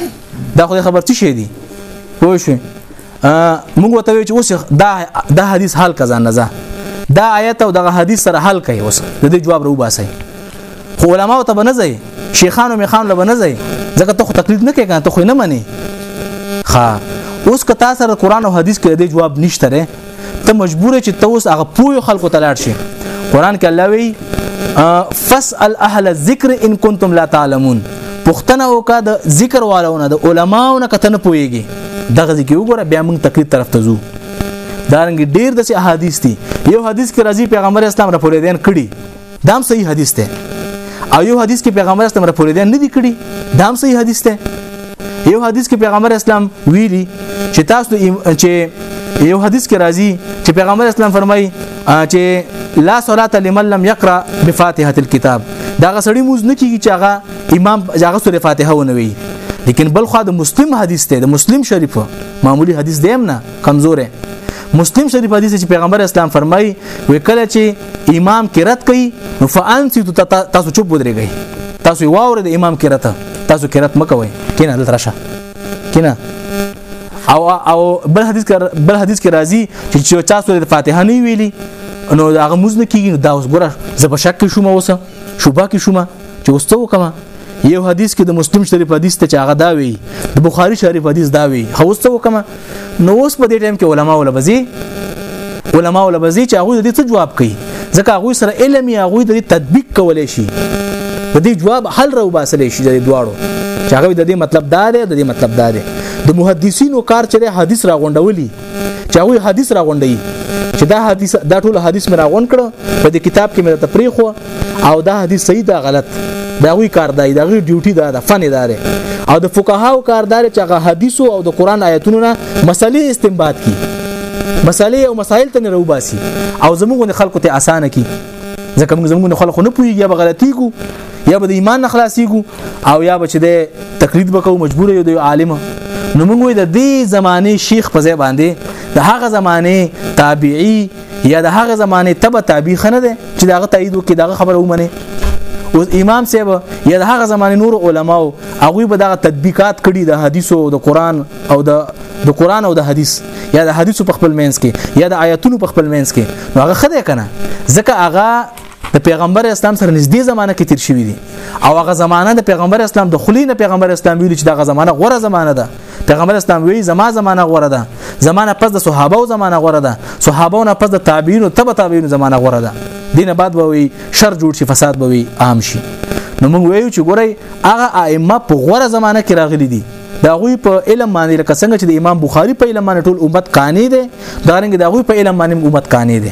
دا خو خبر څه شي دي پوه شو موږ وته چې اوس دا دا حدیث حل کزان نه دا آیت او دغه حدیث سره حل کوي اوس د دې جواب رو باسي خو علما ته بنځي شیخانو میخان له بنځي ځکه ته خو تقلید نه کوي ته خو نه مني ها اوس که تاسو سره قران او حدیث کې د جواب نشته ته مجبور چې ته اوس هغه پوه خلکو ته لاړ شي قران کې الله وی فاسال اهل الذکر ان کنتم لا تعلمون پښتنه وکا د ذکر والونه د علماونه کته نه پويږي دغه ذکر وګوره بیا موږ تقلید طرف ته ځو دارنګ ډیر د احادیث دي یو حدیث کې راځي پیغمبر اسلام را پولیدین کړي دا هم صحیح حدیث دی او یو حدیث کې پیغمبر اسلام را پوری دی نه دی کړی دا هم صحیح حدیث دی یو حدیث کې پیغمبر اسلام ویلي چې تاسو چې یو حدیث کې راځي چې پیغمبر اسلام فرمایي چې لا صلاه لمن لم يقرا بفاتحه الكتاب دا غسړی موز نه کیږي چې هغه امام هغه سوره فاتحه ونه وي لیکن بل خو د مسلم حدیث ته د مسلم شریف معمولی حدیث دیم نه کمزور مسلم شریف حدیث چې پیغمبر اسلام فرمایي وکړه چې امام کې رد کوي نو فانسی تاسو چوپ ودرېږئ تاسو واورئ د امام کې رد تاسو کې رد مکوئ کینه دلته راشه کینه او او بل حدیث کې بل حدیث کې راځي چې چا سورې فاتحه نه ویلي نو هغه موز نه کیږي نو دا اوس ګوره زه په شک کې شوم اوسه شوبه کې شوم چې اوس څه وکم یو حدیث کې د مسلم شریف حدیث ته چې هغه دا وی د بخاری شریف حدیث دا وی خو اوس څه وکم نو اوس په دې ټیم کې علما ولا بزي علما ولا بزي چې هغه دې څه جواب کوي ځکه هغه سره علم یې هغه دې تطبیق کولای شي د دې جواب حل راو باسل شي د دواړو چې هغه د دې مطلب دا دی د دې مطلب دا دی د محدثینو کار چې حدیث را غونډولي چې هغه حدیث راغونډي چې دا حدیث دا ټول حدیث مې راغونډ کړ په دې کتاب کې مې تفریح خو او دا حدیث صحیح دا غلط دا وی کار دی دا غي ډیوټي دا ده فن ادارې او د فقهاو کار دی چې هغه حدیث او د قران آیتونو نه مسلې استنباط کی مسلې او مسائل ته نه روباسي او زموږ خلکو ته اسانه کی ځکه موږ زموږ خلکو نه پوهیږي به غلطي کو یا به د ایمان نه خلاصيږو او یا به چې د تقلید وکاو مجبور یو د عالم نو موږ وې د دې زمانه شیخ په ځای باندې د هغه زمانه تابعی یا د هغه زمانه تبع تابع خنه ده چې دغه تایید وکړي دغه خبره ومني اوس امام صاحب یا د هغه زمانه نور علماو هغه به دغه تطبیقات کړي د حدیثو او د قران او د د قران او د حدیث یا د حدیثو په خپل مینس کې یا د آیاتونو په خپل مینس کې هغه خدای کنه ځکه هغه د پیغمبر اسلام سره نږدې زمانہ کې تیر شوی دي او هغه زمانہ د پیغمبر اسلام د خلی نه پیغمبر اسلام ویل چې دغه زمانہ غوره زمانہ ده پیغمبر اسلام وی زما زمانہ غوره ده زمانہ پس د صحابه او زمانہ غوره ده صحابه نه پس د تابعین او تبع تابعین زمانہ غوره ده دینه بعد به وي شر جوړ شي فساد به وي عام شي نو موږ وایو چې ګورئ هغه ائمه په غوره زمانہ کې راغلي دي دا غوي په علم باندې لکه څنګه چې د امام بخاری په علم باندې ټول امت قانع دي دا رنګ دا غوي په علم باندې امت قانع دي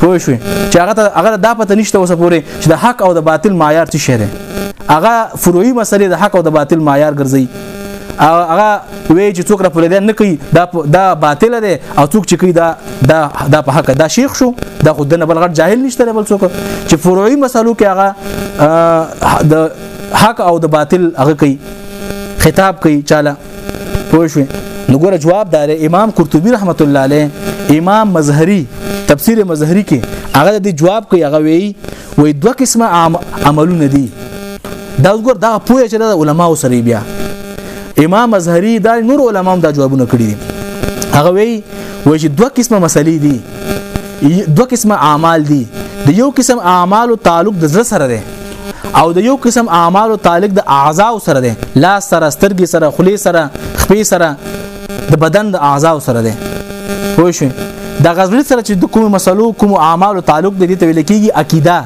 پوه شو چې هغه ته هغه دا پته نشته اوسه پورې چې د حق او د باطل معیار څه شی دی هغه فروعي مسلې د حق او د باطل معیار ګرځي هغه وی چې څوک را پرې ده نه کوي دا دا باطل ده او څوک چې کوي دا دا دا په حق دا شیخ شو دا خود نه بلغړ جاهل نشته بل څوک چې فروعي مسلو کې هغه د حق او د باطل هغه کوي خطاب کوي چاله پوه شو نو ګوره جواب دار امام قرطبي رحمت الله علیه امام مظهری تفسیر مظهری کې هغه د جواب کوي هغه وی وې دوه قسمه عملونه دي دا وګور دا پوهه چې د علماو سره بیا امام مظهری دا نور علماو دا جوابونه کړی دي هغه وی وې چې دوه قسمه مسلې دي دوه قسمه اعمال دي د یو قسم اعمالو تعلق د زړه سره دی او د یو قسم اعمالو تعلق د اعضاء سره دی لاس سره سترګې سره خلی سره خپې سره د بدن د اعضاء سره دی پوه شئ د غزل سره چې د کوم مسلو کوم اعمالو تعلق دی ته ویل کېږي عقیده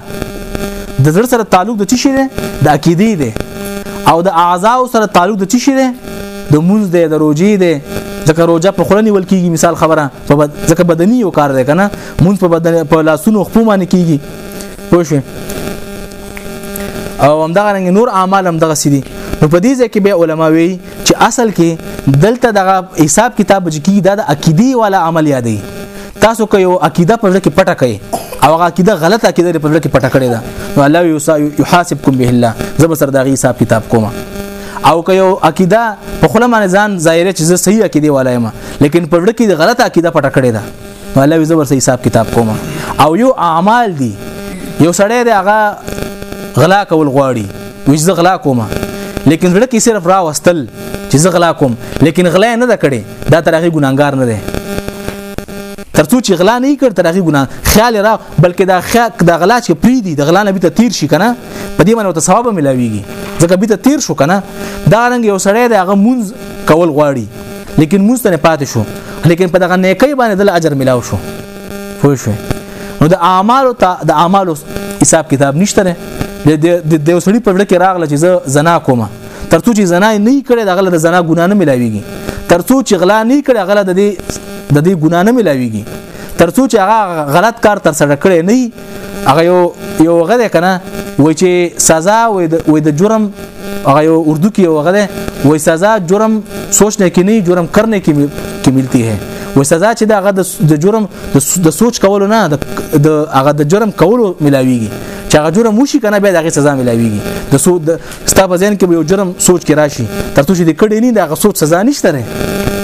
د زړه سره تعلق د چی شي دی د عقیده دی او د اعضاء سره تعلق د چی شي دی د مونږ دی د روجي دی ځکه روجا په خورنی ول کېږي مثال خبره ځکه بدني یو کار دی کنه مونږ په بدن په لاسونو خپو باندې کېږي پوه شئ او همدغه رنګ نور اعمال هم دغه سړي نو په دې ځکه کې به علما وی چې اصل کې دلته دغه حساب کتاب چې کی دا د عقيدي والا عمل یادې تاسو که یو عقیده په ځکه پټه کړئ او هغه عقیده غلطه عقیده په ځکه پټه کړې ده نو الله یحاسبکم به الله زب سر دغه حساب کتاب کومه او که یو عقیده په خله باندې ځان ظاهره چې زه صحیح عقیده والایم لیکن په ورکه غلطه عقیده پټه کړې ده نو الله زبر سره حساب کتاب کوم او یو اعمال دي یو سړی دی هغه غلا کول غواړي وې زه غلا کوم لیکن زړه کې صرف را وستل چې زه غلا کوم لیکن غلا نه ده کړې دا تر هغه ګناګار نه ده ترڅو چې غلا نه کړ تر هغه ګنا خیال را بلکې دا خیال دا غلا چې پری دي د غلا نه به ته تیر شي کنه په دې باندې ته ثواب ملاويږي ځکه به ته تیر شو کنه دا رنګ یو سړی د هغه مونږ کول غواړي لیکن موږ ته پاتې شو لیکن په دغه نیکي باندې د اجر ملاو شو پوه شو نو د اعمالو ته د اعمالو حساب کتاب نشته نه د د وسړي په وړ کې راغله چې زه زنا کوم ترڅو چې زنا نه کړي دغه د زنا ګنا نه ملاويږي ترڅو چې غلا نه کړي هغه د دې د دې ګنا نه ملاويږي ترڅو چې هغه غلط کار تر سره کړي نه هغه یو یو غره کنه وای چې سزا وای د جرم هغه یو اردو کې یو غره وای سزا جرم سوچنه کې نه جرم کرنے کې کې ملتی ہے وای سزا چې دا غد د جرم د سوچ کولو نه د هغه د جرم کولو ملاویږي چې هغه جرم وشي کنه به دغه سزا ملاويږي د سود ستا په ذهن کې یو جرم سوچ کې راشي ترڅو چې د کډې نه دغه سوچ سزا نشته نه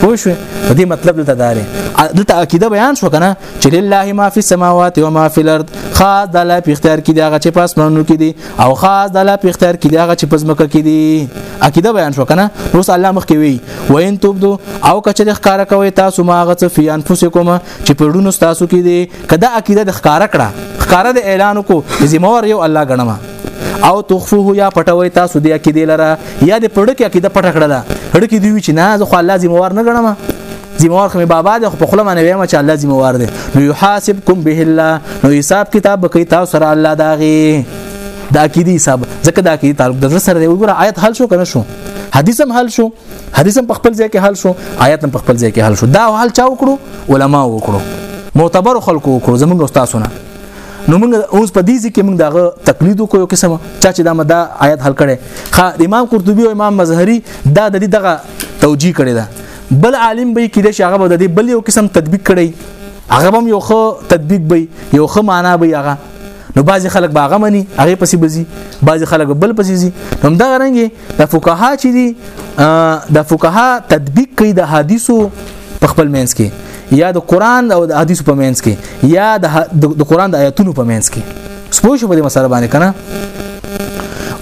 پوه شو په دې مطلب دلته داري دلته عقیده بیان شو کنه چې لله ما فی السماوات و ما فی الارض خاص د الله په اختیار کې دی هغه چې پاس مانو کې دی او خاص د الله په اختیار کې دی هغه چې پس مکه کې دی عقیده بیان شو کنه اوس الله مخ کې وی و ان تبدو او کچې د ښکارا کوي تاسو ما هغه څه فی انفسکم چې پړونو تاسو کې دی کدا عقیده د ښکارا کړه ښکارا د اعلان کو ذمہ ور یو الله غنما او تخفوه یا پټوي تاسو دی عقیده لره یا د پړ کې عقیده پټ کړه دا هړ کې دی چې نه زه خو الله ذمہ ور نه غنما ذمہوار خو بابا د په خپل باندې وایم چې الله ذمہوار دی نو یحاسبکم به الله نو حساب کتاب به کوي تاسو سره الله داغي دا عقیدی حساب ځکه دا عقیدی تعلق د سره دی وګوره آیت حل شو کنه شو حدیث هم حل شو حدیث هم په خپل ځای کې حل شو آیت هم په خپل ځای کې حل شو دا حل چا وکړو علما وکړو معتبر خلکو وکړو زمونږ استادونه نو موږ اوس په دې ځکه موږ دغه تقلید کو یو قسم چا چې دا مدا آیت حل کړي خا امام قرطبي او امام مظهری دا د دې دغه توجیه کړي ده بل عالم به کېده چې هغه به د دې بل یو قسم تطبیق کړي هغه هم یو خو تطبیق به یو خو معنا به هغه نو بعضی خلک باغه مني هغه پسې بزي بعضی خلک بل پسې زی هم دا رنګي د فقها چې دي د فقها تطبیق کوي د حدیثو په خپل مینس کې یا د قران او د حدیثو په مینس کې یا د قران د آیاتونو په مینس کې سپوږ په دې مسله باندې کنه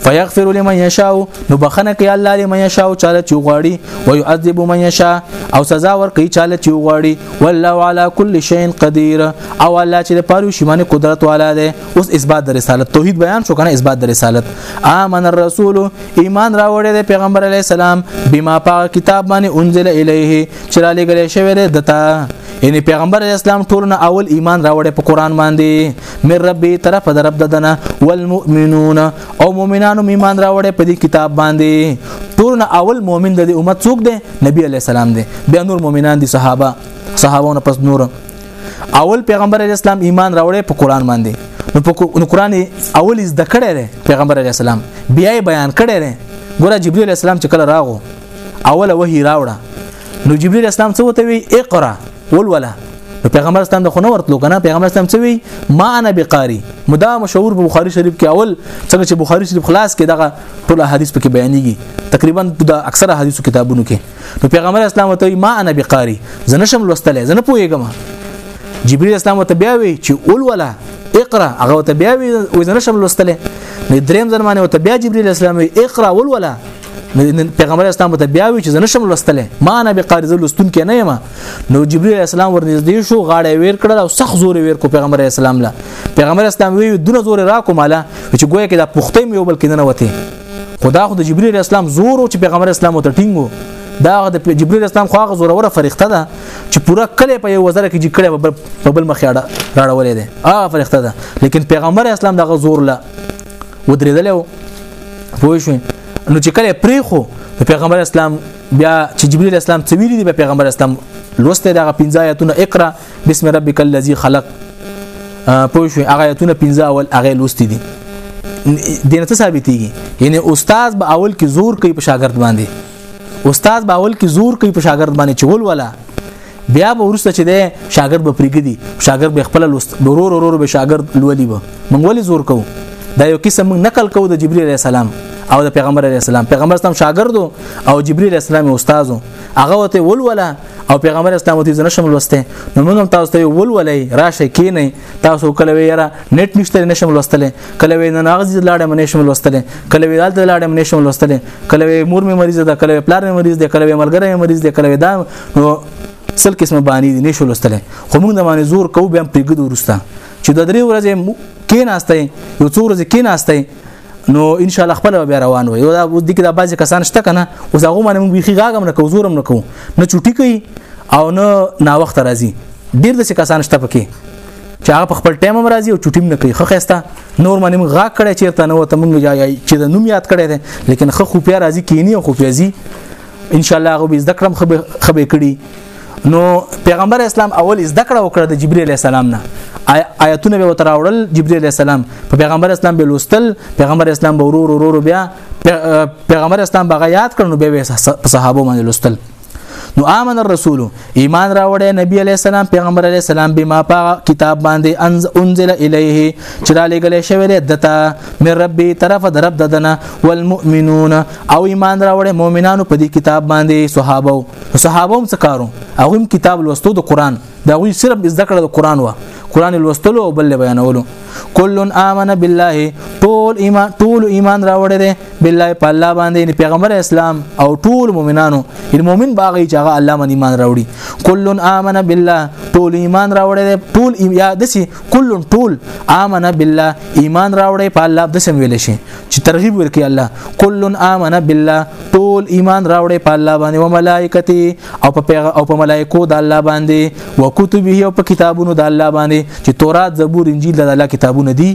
فیغفر لمن یشاء نو بخنه کوي الله لمن یشاء چاله چې غواړي او يعذب من یشاء او سزا ور کوي چاله چې غواړي والله علی کل شیء قدیر او الله چې پاره شی باندې قدرت والا دی اوس اثبات د رسالت توحید بیان شو کنه اثبات د رسالت امن الرسول ایمان راوړی دی پیغمبر علی السلام بما پاک کتاب باندې انزل الیه چې را لګل شوی دی دته یعنی پیغمبر اسلام ټولنه اول ایمان راوړې په قران باندې من ربي طرف د رب ددنه والمؤمنون او مؤمنانو ایمان راوړې په دې کتاب باندې ټول اول مؤمن د امت څوک دی نبی عليه السلام دی بیا نور مؤمنان دي صحابه صحابهونه پس نور اول پیغمبر علی اسلام ایمان راوړې په قران باندې نو په نو قران اول زده کړی دی پیغمبر علی اسلام بیا بیان کړی دی ګوره جبرئیل اسلام چې کله راغو اول وਹੀ راوړه نو جبريل اسلام څه وته وی اقرا ولولا پیغمبر اسلام د خونه ورتلو کنه پیغمبر اسلام څه وی ما انا بقاری مدا مشهور په بخاری شریف کې اول څنګه چې بخاری شریف خلاص کې دغه ټول حدیث پکې بیانېږي تقریبا د اکثره حدیثو کتابونو کې نو پیغمبر اسلام وته ما انا بقاری زنه شم لوستل زنه پوهیږم جبريل اسلام وته بیا وی چې اول ولا اقرا هغه وته بیا وی زنه شم لوستل نو دریم ځل باندې وته بیا جبريل اسلام وی اقرا ول ولا پیغمبر اسلام ته بیا وی چې زنه شم لوستله ما نه به قارز لوستون کې نه یم نو جبرئیل اسلام ورنږدې شو غاړه ویر کړل او سخت زور ویر کو پیغمبر اسلام لا پیغمبر اسلام وی دونه زور را کوم لا چې ګویا کې د پختې یو بل کې نه وته خدا خو د جبرئیل اسلام زور او چې پیغمبر اسلام ته ټینګو دا د جبرئیل اسلام خو هغه زوروره فرښتہ ده چې پوره کله په یو وزره کې جکړه په بل مخ راړولې ده هغه فرښتہ ده لیکن پیغمبر اسلام دغه زور لا ودرېدل او پوه شو نو چې کله پرې خو پیغمبر اسلام بیا چې جبرئیل اسلام څه ویلي دی پیغمبر اسلام لوسته دغه 15 آیتونه اقرا بسم ربک الذی خلق پوه شو هغه آیتونه 15 اول هغه لوستي دي دینه څه ثابتېږي یعنی استاد به اول کې زور کوي په شاګرد باندې استاد به اول کې زور کوي په شاګرد باندې چې ول ولا بیا به ورسته چې دی شاګرد به پریګدي شاګرد به خپل لوست ورور ورور به شاګرد لولي به مونږ ولې زور کوو دا یو کیسه مونږ نقل کوو د جبرئیل علیه السلام او د پیغمبر علیه السلام پیغمبر اسلام شاګرد او جبرئیل علیه السلام استاد هغه وته ولوله او پیغمبر اسلام وته زنه شمول وسته نو موږ تاسو ته ولولې راشه کینې تاسو کله ویرا نت نشته نه شمول وستلې کله وی نه ناغز لاړې منې شمول وستلې کله وی دالته لاړې منې شمول وستلې کله وی مور مې مریض ده کله وی پلار مې مریض ده کله وی ملګری مې مریض ده کله وی دا نو سل قسمه باندې دي نشو لستل خو موږ د باندې زور کو بیا پیګدو ورسته چې د درې ورځې کې ناشته یو څو ورځې کې ناشته نو ان شاء الله خپل بیا روان وي دا د کې د بازي کسان شته کنه اوس هغه باندې موږ بيخي غاګم نه کو زورم نه کو نه چټي کوي او نه نا وخت راځي ډیر د کسان شته پکې چې هغه خپل ټایم هم راځي او چټیم نه کوي خخسته نور باندې موږ غا کړی چیرته نه وته موږ چې د نوم یاد کړی دی لیکن خو خو پیا راځي کینی او خو پیازي ان شاء الله غو زده کړم خبرې کړي نو پیغمبر اسلام اول زده کړه وکړه د جبرئیل السلام نه آیاتونه به وتراوړل جبرئیل السلام په پیغمبر اسلام به لوستل پیغمبر اسلام به ورور ورور بیا پیغمبر اسلام به یاد کړنو به صحابه باندې لوستل نو امن الرسول ایمان راوړې نبی علی السلام پیغمبر علی السلام به ما په کتاب باندې انز انزل الیه چې را لګلې شوی دی دته مې ربي طرف د رب ددنه والمؤمنون او ایمان راوړې مؤمنانو په دې کتاب باندې صحابه او صحابه هم څه کارو او هم کتاب لوستو د قران دا غوي صرف زده کړه د قران و قران لوستلو او بل بیانولو کل امن بالله ټول ایمان ټول ایمان راوړې دي بالله په الله باندې پیغمبر اسلام او ټول مؤمنانو المؤمن باغی چې هغه الله باندې ایمان راوړي کل امن بالله ټول ایمان راوړې دي ټول یا دسی کل ټول امن بالله ایمان راوړې په الله د سم ویل شي چې ترغیب ورکړي الله کل امن بالله ټول ایمان راوړې په الله باندې او ملائکتی او په پیغه او په ملائکو د الله باندې او کتبه او په کتابونو د الله باندې چې تورات زبور انجیل د الله کتابونه دي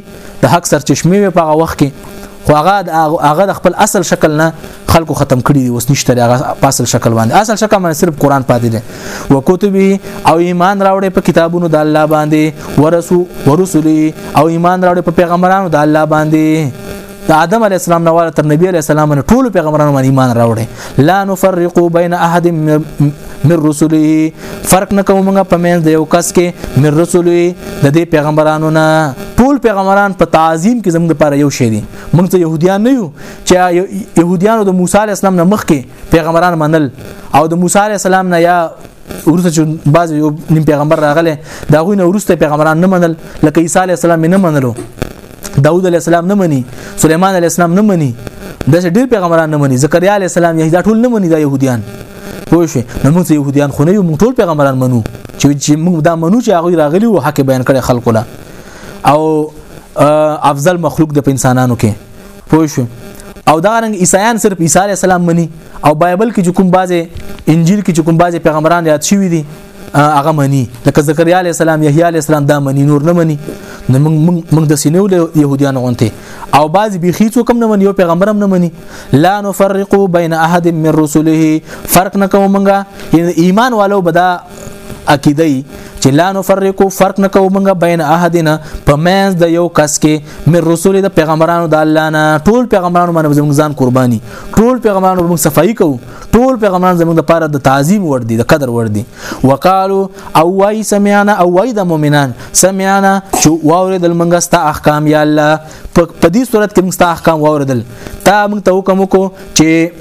د حق سرچشمه په هغه وخت کې خو هغه هغه د خپل اصل شکل نه خلکو ختم کړي دي اوس نشته هغه په اصل شکل باندې اصل شکل باندې صرف قران پاتې دي او کتبه او ایمان راوړې په کتابونو د الله باندې ورسو ورسولي او ایمان راوړې په پیغمبرانو د الله باندې د آدم علی السلام نه واره تر نبی علی السلام نه ټول پیغمبرانو باندې ایمان راوړې لا نفرق بین احد من رسله فرق نه کوم موږ په منځ د یو کس کې من رسله د دې پیغمبرانو نه ټول پیغمبران په تعظیم کې زموږ لپاره یو شی دي موږ ته يهوديان نه یو چې يهوديانو د موسی عليه السلام نه مخکې پیغمبران منل او د موسی عليه السلام نه یا ورسته چې بعض یو نیم پیغمبر راغله دا غوینه ورسته پیغمبران نه منل لکه عیسی عليه السلام نه منلو داوود عليه السلام نه مني سليمان عليه السلام نه مني د ډیر پیغمبران نه مني زکریا عليه السلام یې دا ټول نه مني دا يهوديان پوه شئ نو موږ يهوديان خو نه یو موږ ټول پیغمبران منو چې موږ دا منو چې هغه راغلي او حق بیان کړي خلکو له او افضل مخلوق د انسانانو کې پوه شو او دا رنګ عیسایان صرف عیسی علی السلام مني او بایبل کې کوم بازه انجیل کې کوم بازه پیغمبران یاد شوی دي هغه مني لکه زکریا علی السلام یحیی علی السلام دا مني نور نه مني نو موږ موږ د سینو له يهوديانو غونته او بعض بيخي څوک نه مني او پیغمبر هم نه مني لا نفرق بين احد من رسله فرق نه کوم موږ ایمان والو بدا عقیده چې لا نفرقو فرق نه کوو موږ بین احدنا په مینز د یو کس کې مې رسول د پیغمبرانو د الله نه ټول پیغمبرانو باندې زموږ ځان قرباني ټول پیغمبرانو موږ صفائی کوو ټول پیغمبران زموږ د پاره د تعظیم ور دي د قدر ور دي وقالو او وای سمعنا او وای د مؤمنان سمعنا چې واوریدل موږ ستا احکام یا الله په دې صورت کې موږ ستا احکام واوریدل تا موږ ته حکم وکړو چې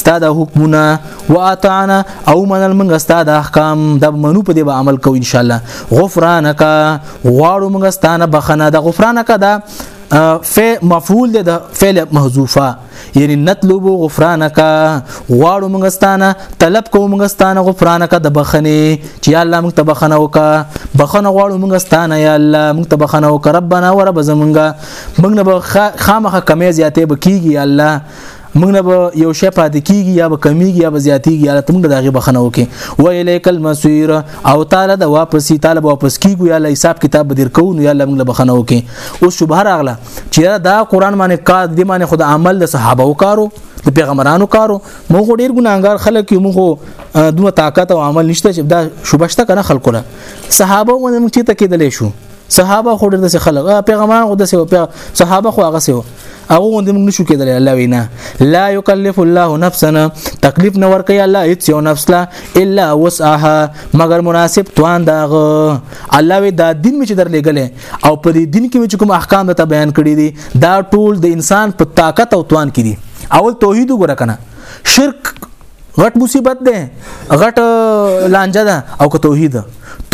ستا د حکمونه واطعنا او منل موږ ستا د احکام د منو په دې به عمل کوو ان شاء الله غفرانک غواړو موږ ستانه بخنه د غفرانک دا فعل مفعول ده د فعل محذوفه یعنی نطلب غفرانک غواړو موږ ستانه طلب کوو موږ ستانه غفرانک د بخنه چې الله موږ ته بخنه وکا بخنه غواړو موږ ستانه یا الله موږ ته بخنه وکا ربنا ورب زمونږ موږ نه خامخه کمې زیاتې بکیږي الله موږ نه به یو شی پاتې کیږي یا به کمیږي یا به زیاتیږي یا ته موږ د هغه بخنه وکي و الیک المسیر او تعالی د واپسی طالب واپس کیږي یا له حساب کتاب بدر کو نو یا موږ له بخنه وکي او شوبه راغله چې دا قران باندې کا د باندې خود عمل د صحابه وکارو د پیغمبرانو کارو موږ ډیر ګناګار خلک یو موږ دوه طاقت او عمل نشته چې دا شوبشته کنه خلکو له صحابه موږ چې تکیدلې شو صحابه خو ډېر داسې خلک پیغمبران خو داسې و صحابه خو هغه سه و هغه غوندې موږ نشو کېدلی الله وینا لا یکلف الله نفسنا تکلیف نه ورکوي الله هیڅ یو نفس لا الا وسعها مګر مناسب توان داغه الله وی دا دین چې درلېګلې او په دې دین کې چې کوم احکام ته بیان کړی دي دا ټول د انسان په طاقت او توان کې دي اول توحید وګوره کنه شرک غټ مصیبت ده غټ لانجه ده او که توحید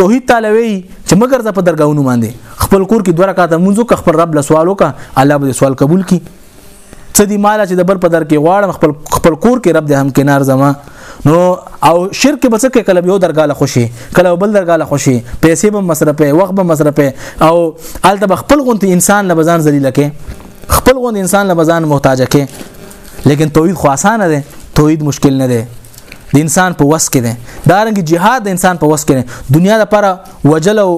توحید تعالی وی چې مگر ز په درگاونو باندې خپل کور کې دوه رکعات منځو که خپل رب له سوالو کا الله به سوال قبول کی څه دی مال چې د بل په در کې غواړم خپل خپل کور کې رب دې هم کنار زما نو او شرک به څه کله یو درګاله خوشي کله بل درګاله خوشي پیسې به مصرفه وخت به مصرفه او الته خپل غونتی انسان لبزان ذلیل کې خپل غون انسان لبزان محتاج کې لیکن توحید خو اسانه ده توحید مشکل نه ده د انسان په وس کې ده دا رنګ جهاد د انسان په وس کې ده دنیا لپاره وجل او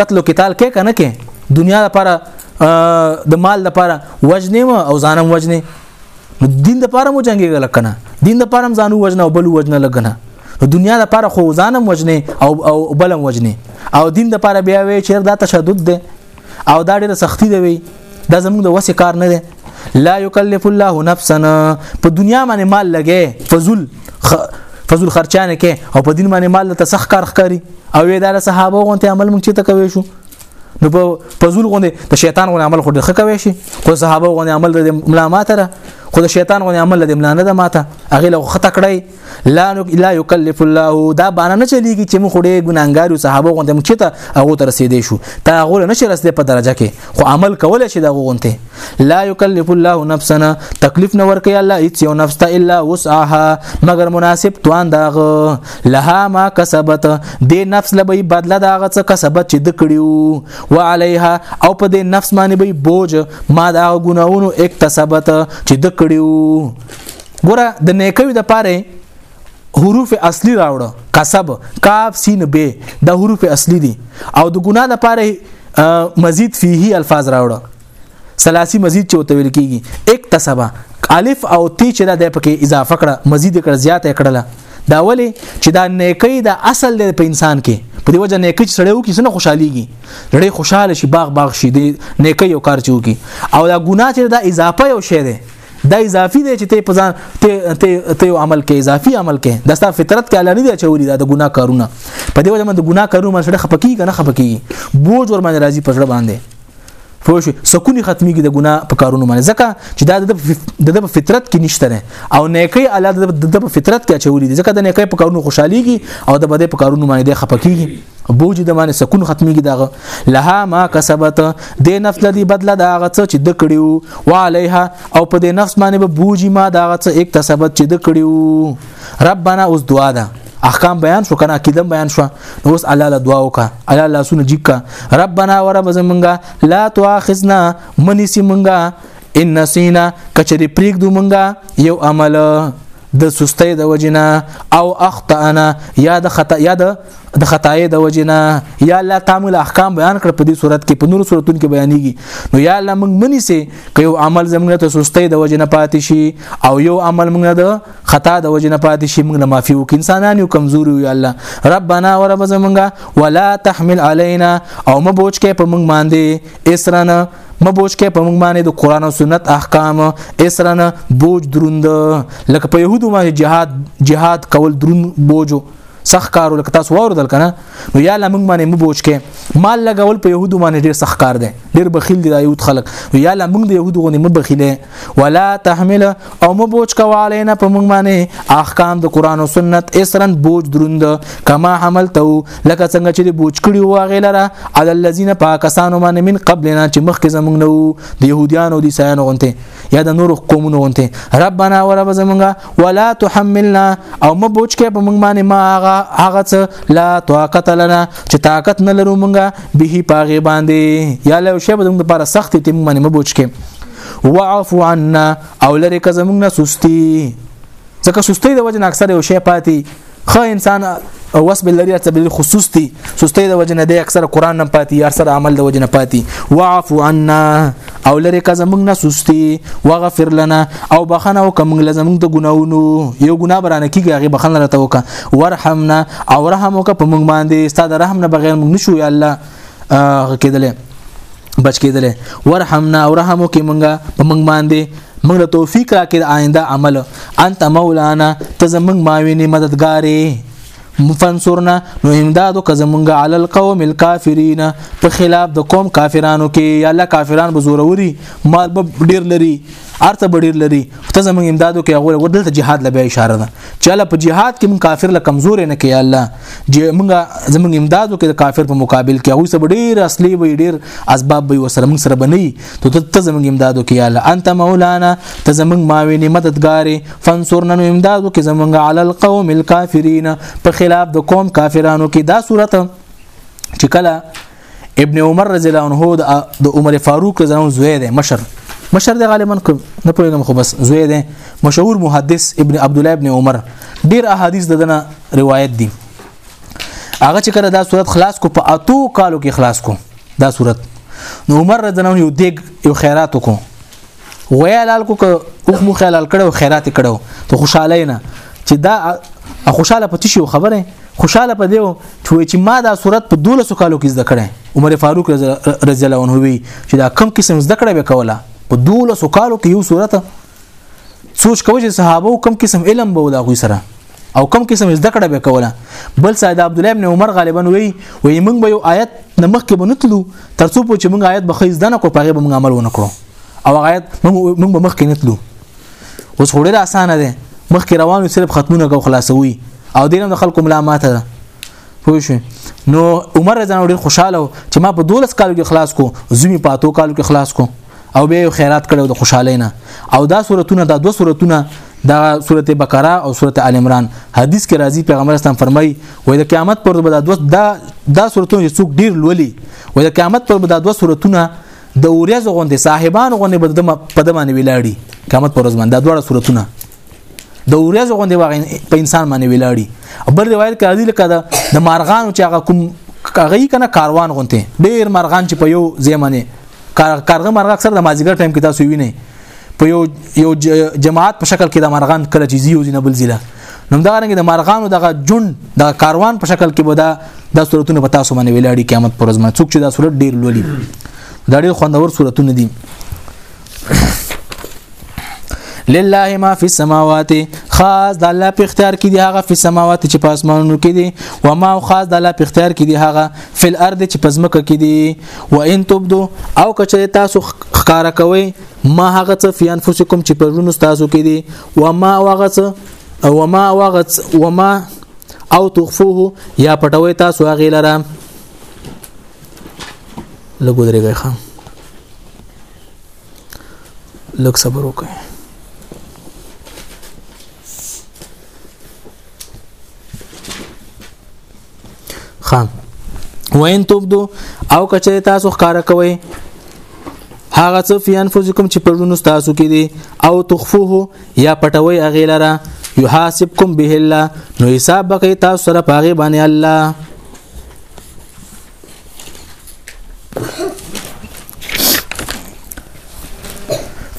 قتل او قتال کې کنه کې دنیا لپاره د مال لپاره وجنه او ځانم وجنه نو دین د پاره مو جنگي لکنه دین د پاره ځانو وجنه او بل وجنه لګنه نو دنیا د پاره خو ځانم وجنه او او بلم وجنه او دین د پاره بیا وی چیر دا تشدد ده او دا ډیره سختی دی وی دا زموږ د وسه کار نه دی لا یکلف الله نفسا په دنیا باندې مال لګې فزول خ... فزول خرچانه کې او په دین باندې مال ته سخت کار ښکاری او وی دا صحابه غونته عمل موږ چې ته کوي شو نو په فزول غونډه د شیطان غونډه عمل خو د خکوي شي خو صحابه غونډه عمل د ملامات را خو د شیطان غونډه عمل د ملانه ده ماته هغه له خطا کړی لا لا یکلف الله دا باندې نه چلیږي چې موږ ډېر ګناګارو صحابه غونډه موږ چته هغه تر رسیدې شو تا هغه نه شرس دې په درجه کې خو عمل کول شي دا غونته لا یکلف الله نفسنا تکلیف نه ورکي الله هیڅ یو نفس ته الا وسعها مگر مناسب توان داغه لها ما کسبت دې نفس لبي بدله داغه څه کسبت چې د کړیو وعليها او په دې نفس باندې به بوج ما دا ګناونو اکتسبت چې د کړیو ګوره د نیکوي د پاره حروف اصلي راوړه قصب کاف سین ب د حروف اصلي دي او د ګناه د پاره مزید فيه الفاظ راوړه سلاسی مزید چې وته ویل کیږي اکتسبه الف او تی چې د پکې اضافه کړه مزید کړه زیات کړه دا ولی چې دا نیکی دا اصل دی په انسان کې په دې وجه نیکی چې سړی وکړي څنګه خوشحاليږي ډېر خوشاله شي باغ باغ شي دې نیکی یو کار چې وکړي او دا ګناه چې دا اضافه یو شی دی دا اضافي دی چې ته په ځان ته ته ته عمل کې اضافي عمل کې دا ستاسو فطرت کې اعلان دی چې ولې دا د ګناه کارونه په دې وجه باندې ګناه کارونه مسله خپکی کنه خپکی بوج ور باندې راځي پسړه باندې پوه شو سکون ختميږي د ګناه په کارونو باندې ځکه چې دا د د فطرت کې نشته نه او نیکي الله د د فطرت کې چولې ځکه د نیکي په کارونو خوشحاليږي او د بده په کارونو باندې خپکیږي بوج د معنی سکون ختميږي داغه لها ما کسبت د نفس لدی بدله دا غه څه چې د کړیو وعليها او په د نفس باندې به بوج ما دا غه څه اکتسبت چې د کړیو ربنا اوس دعا ده احکام بیان شو کنه عقیده بیان شو نو اوس الله له دعا وکا الله له سونه جکا ربنا ورب زمونږه لا تواخذنا منی سیمونږه ان نسینا کچری پریګ دو مونږه یو عمل د سستۍ د وجنه او اخطانا یا د خطا یا د خطای د وجنه یا الله تعالی احکام بیان کړ په دې صورت کې په نور صورتونو کې بیانېږي نو یا الله موږ منی سي که یو عمل زمونږ ته سستۍ د وجنه پاتې شي او یو عمل موږ د خطا د وجنه پاتې شي موږ معافي وک انسانان یو کمزوري یو الله ربنا ورب زمونږه ولا تحمل علينا او مبوج کې په موږ باندې اسرنه مبوج کې په موږ باندې د قران او سنت احکام اسرنه بوج دروند لکه په يهودو باندې جهاد جهاد کول دروند بوجو سخ کارو لکه تاسو وردل کنه نو یا لمنګ باندې مو بوج کې مال لګول په يهودو باندې ډیر سخ کار دی ډیر بخیل دي د يهود خلک یا لمنګ د يهودو غونې مو بخیله ولا تحمل او مو بوج کواله نه په مونږ باندې احکام د قران او سنت اسرن بوج دروند کما حملته لکه څنګه چې بوج کړي و غیلره علی الذین پاکستانو باندې من قبلنا چې مخکې زمونږ نو د يهودانو د سایانو غونته یا د نورو قومونو غونته ربنا ورب زمونږه ولا تحملنا او مو بوج کې په مونږ باندې ما هغه هغه څه لا طاقت لنا چې طاقت نه لرو مونږه به پاغه باندې یا له شی به د لپاره سخت تیم باندې مو بوج کې وعف عنا او لری که زمونږ نه سستی ځکه سستی د وجه اکثر یو شی پاتې خو انسان اوس بل لري ته بل خصوص دي سستي د وجنه د اکثر قران نه پاتي اکثر عمل د وجنه پاتي واعف عنا او لری کا زمنګ نه سستي واغفر لنا او بخنه او کوم لزمنګ د ګناونو یو ګنا برانه کیږي هغه بخنه راته وکا ورحمنا او رحم وک په موږ باندې ستاسو رحم نه بغیر موږ نشو یا الله کېدلې بچ کېدل ورحمنا او رحم وکي مونږه په مونږ باندې مونږ له توفیق راکې د آینده عمل انت مولانا ته زمونږ ماوینه مددګارې مفنصرنا نو امدادو که زمونږ علی القوم الکافرین په خلاف د قوم کافرانو کې یا الله کافران بزوروري مال به ډیر لري ارته بډیر لري ته زمونږ امدادو کې هغه ودلته جهاد لبه اشاره ده چې الله په جهاد کې مون کافر له کمزور نه کې الله چې مونږ زمونږ امدادو کې کافر په مقابل کې هغه سب ډیر اصلي وي ډیر اسباب به وسره مونږ سره بني ته ته زمونږ امدادو کې الله انت مولانا ته زمونږ ماوینه مددګارې فنصرنا امدادو کې زمونږ علی القوم الكافرین په خلاف د قوم کافرانو کې دا صورت چې کله ابن عمر رضی الله عنه د عمر فاروق رضی الله عنه زوی دی مشر مشر دی غالبا نه پوهیږم خو بس زوی دی مشهور محدث ابن عبد الله ابن عمر ډیر احادیث ددنه روایت دي هغه چې کله دا صورت خلاص کو په اتو کالو کې خلاص کو دا صورت نو عمر رضی الله عنه یو دیګ یو خیرات وکړو غویا لال کو که اوخ مو خیال کړو خیرات کړو ته خوشاله نه چې دا خوشاله پتی شو خبره خوشاله په دیو چې چې ما دا صورت په 12 کالو کې زده کړې عمر فاروق رضی الله عنه وی چې دا کم قسم زده کړې وکوله په 12 کالو کې یو صورت سوچ کوی چې صحابه کم قسم علم به ولا غوي سره او کوم قسم زده کړه به کوله بل سید عبد الله ابن عمر غالبا وی وی موږ به یو آیت نمخ کې بنتلو ترڅو په چې موږ آیت به خیز دنه کو پغه به موږ عمل ونکړو او آیت موږ به مخ کې نتلو اوس خو ډیر اسانه ده مخ کې روانو صرف ختمونه کو خلاصوي او دینم د خلکو ملامت ده پوه شو نو عمر رضی الله ډیر خوشاله چې ما په 12 کال کې خلاص کو زمي پاتو کال کې خلاص کو او بیا یو خیرات کړو د خوشحالۍ نه او دا صورتونه دا دوه صورتونه دا سورته بقره او سورته ال عمران حدیث کې راځي پیغمبر اسلام فرمایي وای د قیامت پر ورځ دا دوه دا دا صورتونه څوک ډیر لولي وای د قیامت پر ورځ دا دوه صورتونه د اوریاز غوندې صاحبان غوندې په دمه ویلاړي قیامت پر ورځ باندې دا دوه صورتونه د اوریاز غوندې واغ په انسان باندې ولاړی بل روایت کې راځي لکه د مارغان چې هغه کوم هغه کنه کاروان غونته ډیر مارغان چې په یو ځمانه کارغه مارغ اکثر د مازیګر ټایم کې تاسو وینئ په یو یو جماعت په شکل کې د مارغان کله چې زیو زینه بل زیله نو دا رنګ د مارغانو دغه جون د کاروان په شکل کې بودا د صورتونو په تاسو باندې ویلاړی قیامت پر ورځ ما څوک چې دا صورت ډیر لولي دا ډیر خوندور صورتونه دي لله ما فی السماوات خاص د الله په اختیار کې دی هغه په سماوات چې په اسمانونو کې دی و ما خاص د الله په اختیار کې دی هغه په الارض چې په ځمکه کې دی و ان تبدو او کچې تاسو ښکارا کوي ما هغه څه فی انفسکم چې په ژوند تاسو کې دی و ما هغه څه و ما هغه و ما او تخفوه یا پټوي تاسو هغه لره لګو درګه خام لږ صبر وکړئ خام وین تبدو او کچې تاسو ښکارا کوي هغه څه فی انفسکم چې پرونو تاسو کې دي او تخفوه یا پټوي اغه لره یحاسبکم به الله نو حساب بکې تاسو سره پاغه باندې الله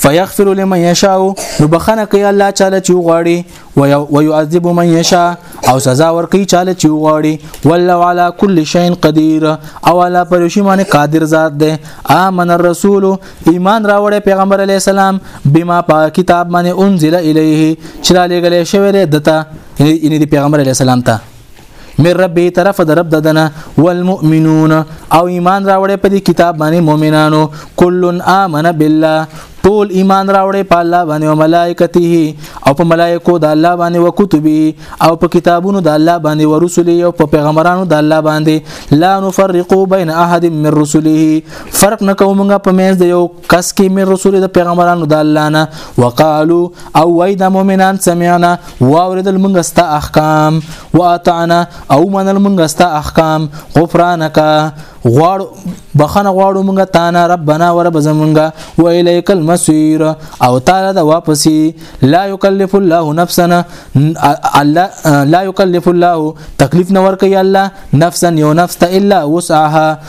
فیغفر لمن یشاء نو بخنه کوي الله تعالی چې وغواړي او يعذب من یشاء او سزا ورکوي چاله چې وغواړي والله على كل شيء قدير او على پرشي باندې قادر ذات دی امن الرسول ایمان راوړې پیغمبر علی السلام بما په کتاب باندې انزل الیه چې را لګلې شوی دی دته یعنی پیغمبر علی السلام ته من ربه طرف د رب ددنه والمؤمنون او ایمان راوړې په دې کتاب باندې مؤمنانو کلن آمن بالله ټول ایمان راوړې په الله باندې او ملائکته او په ملائکو د الله باندې او کتبه او په کتابونو د الله باندې او رسله او په پیغمبرانو د الله باندې لا نفرقو بین احد من رسله فرق نکومږه په مېز د یو کس کې مې رسول د پیغمبرانو د الله نه وقالو او وای د مؤمنان سمعنا واوریدل موږ ستا احکام واطعنا او منل موږ ستا احکام غفرانک غواړو بخنه غواړو موږ تانا ربنا ورب زمونږه و الیک المسیر او تعالی دا واپسی لا یکلف الله نفسا الله لا یکلف الله تکلیف نه ور کوي الله نفسا یو نفس ته الا وسعها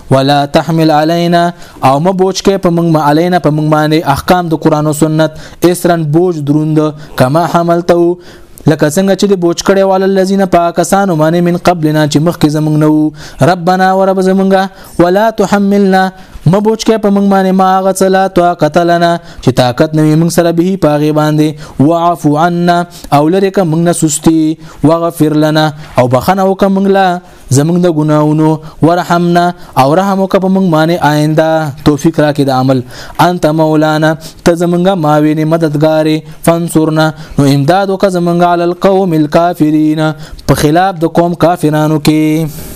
ولا تحمل علينا او ما بوج کې په موږ ما علينا په موږ باندې احکام د قران او سنت اسرن بوج دروند کما حملته لکه څنګه چې د بوج کړي وال الذين پاکستان باندې من قبلنا چې مخکې زمنګ نو ربنا ورب زمنګا ولا تحملنا مبوج کې په موږ باندې ما غڅلا تو قتلنا چې طاقت نوي موږ سره به پاغي باندې واعف عنا او لری کوم نه سستی واغفر لنا او بخنه وکم موږ زمونږ د ګناونو ورحمنا او رحم وک په مونږ باندې آینده توفیق راکې د عمل انت مولانا ته زمونږ ماوینه مددګارې فنصرنا نو امداد وک زمونږ علی القوم الکافرین په خلاف د قوم کافرانو کې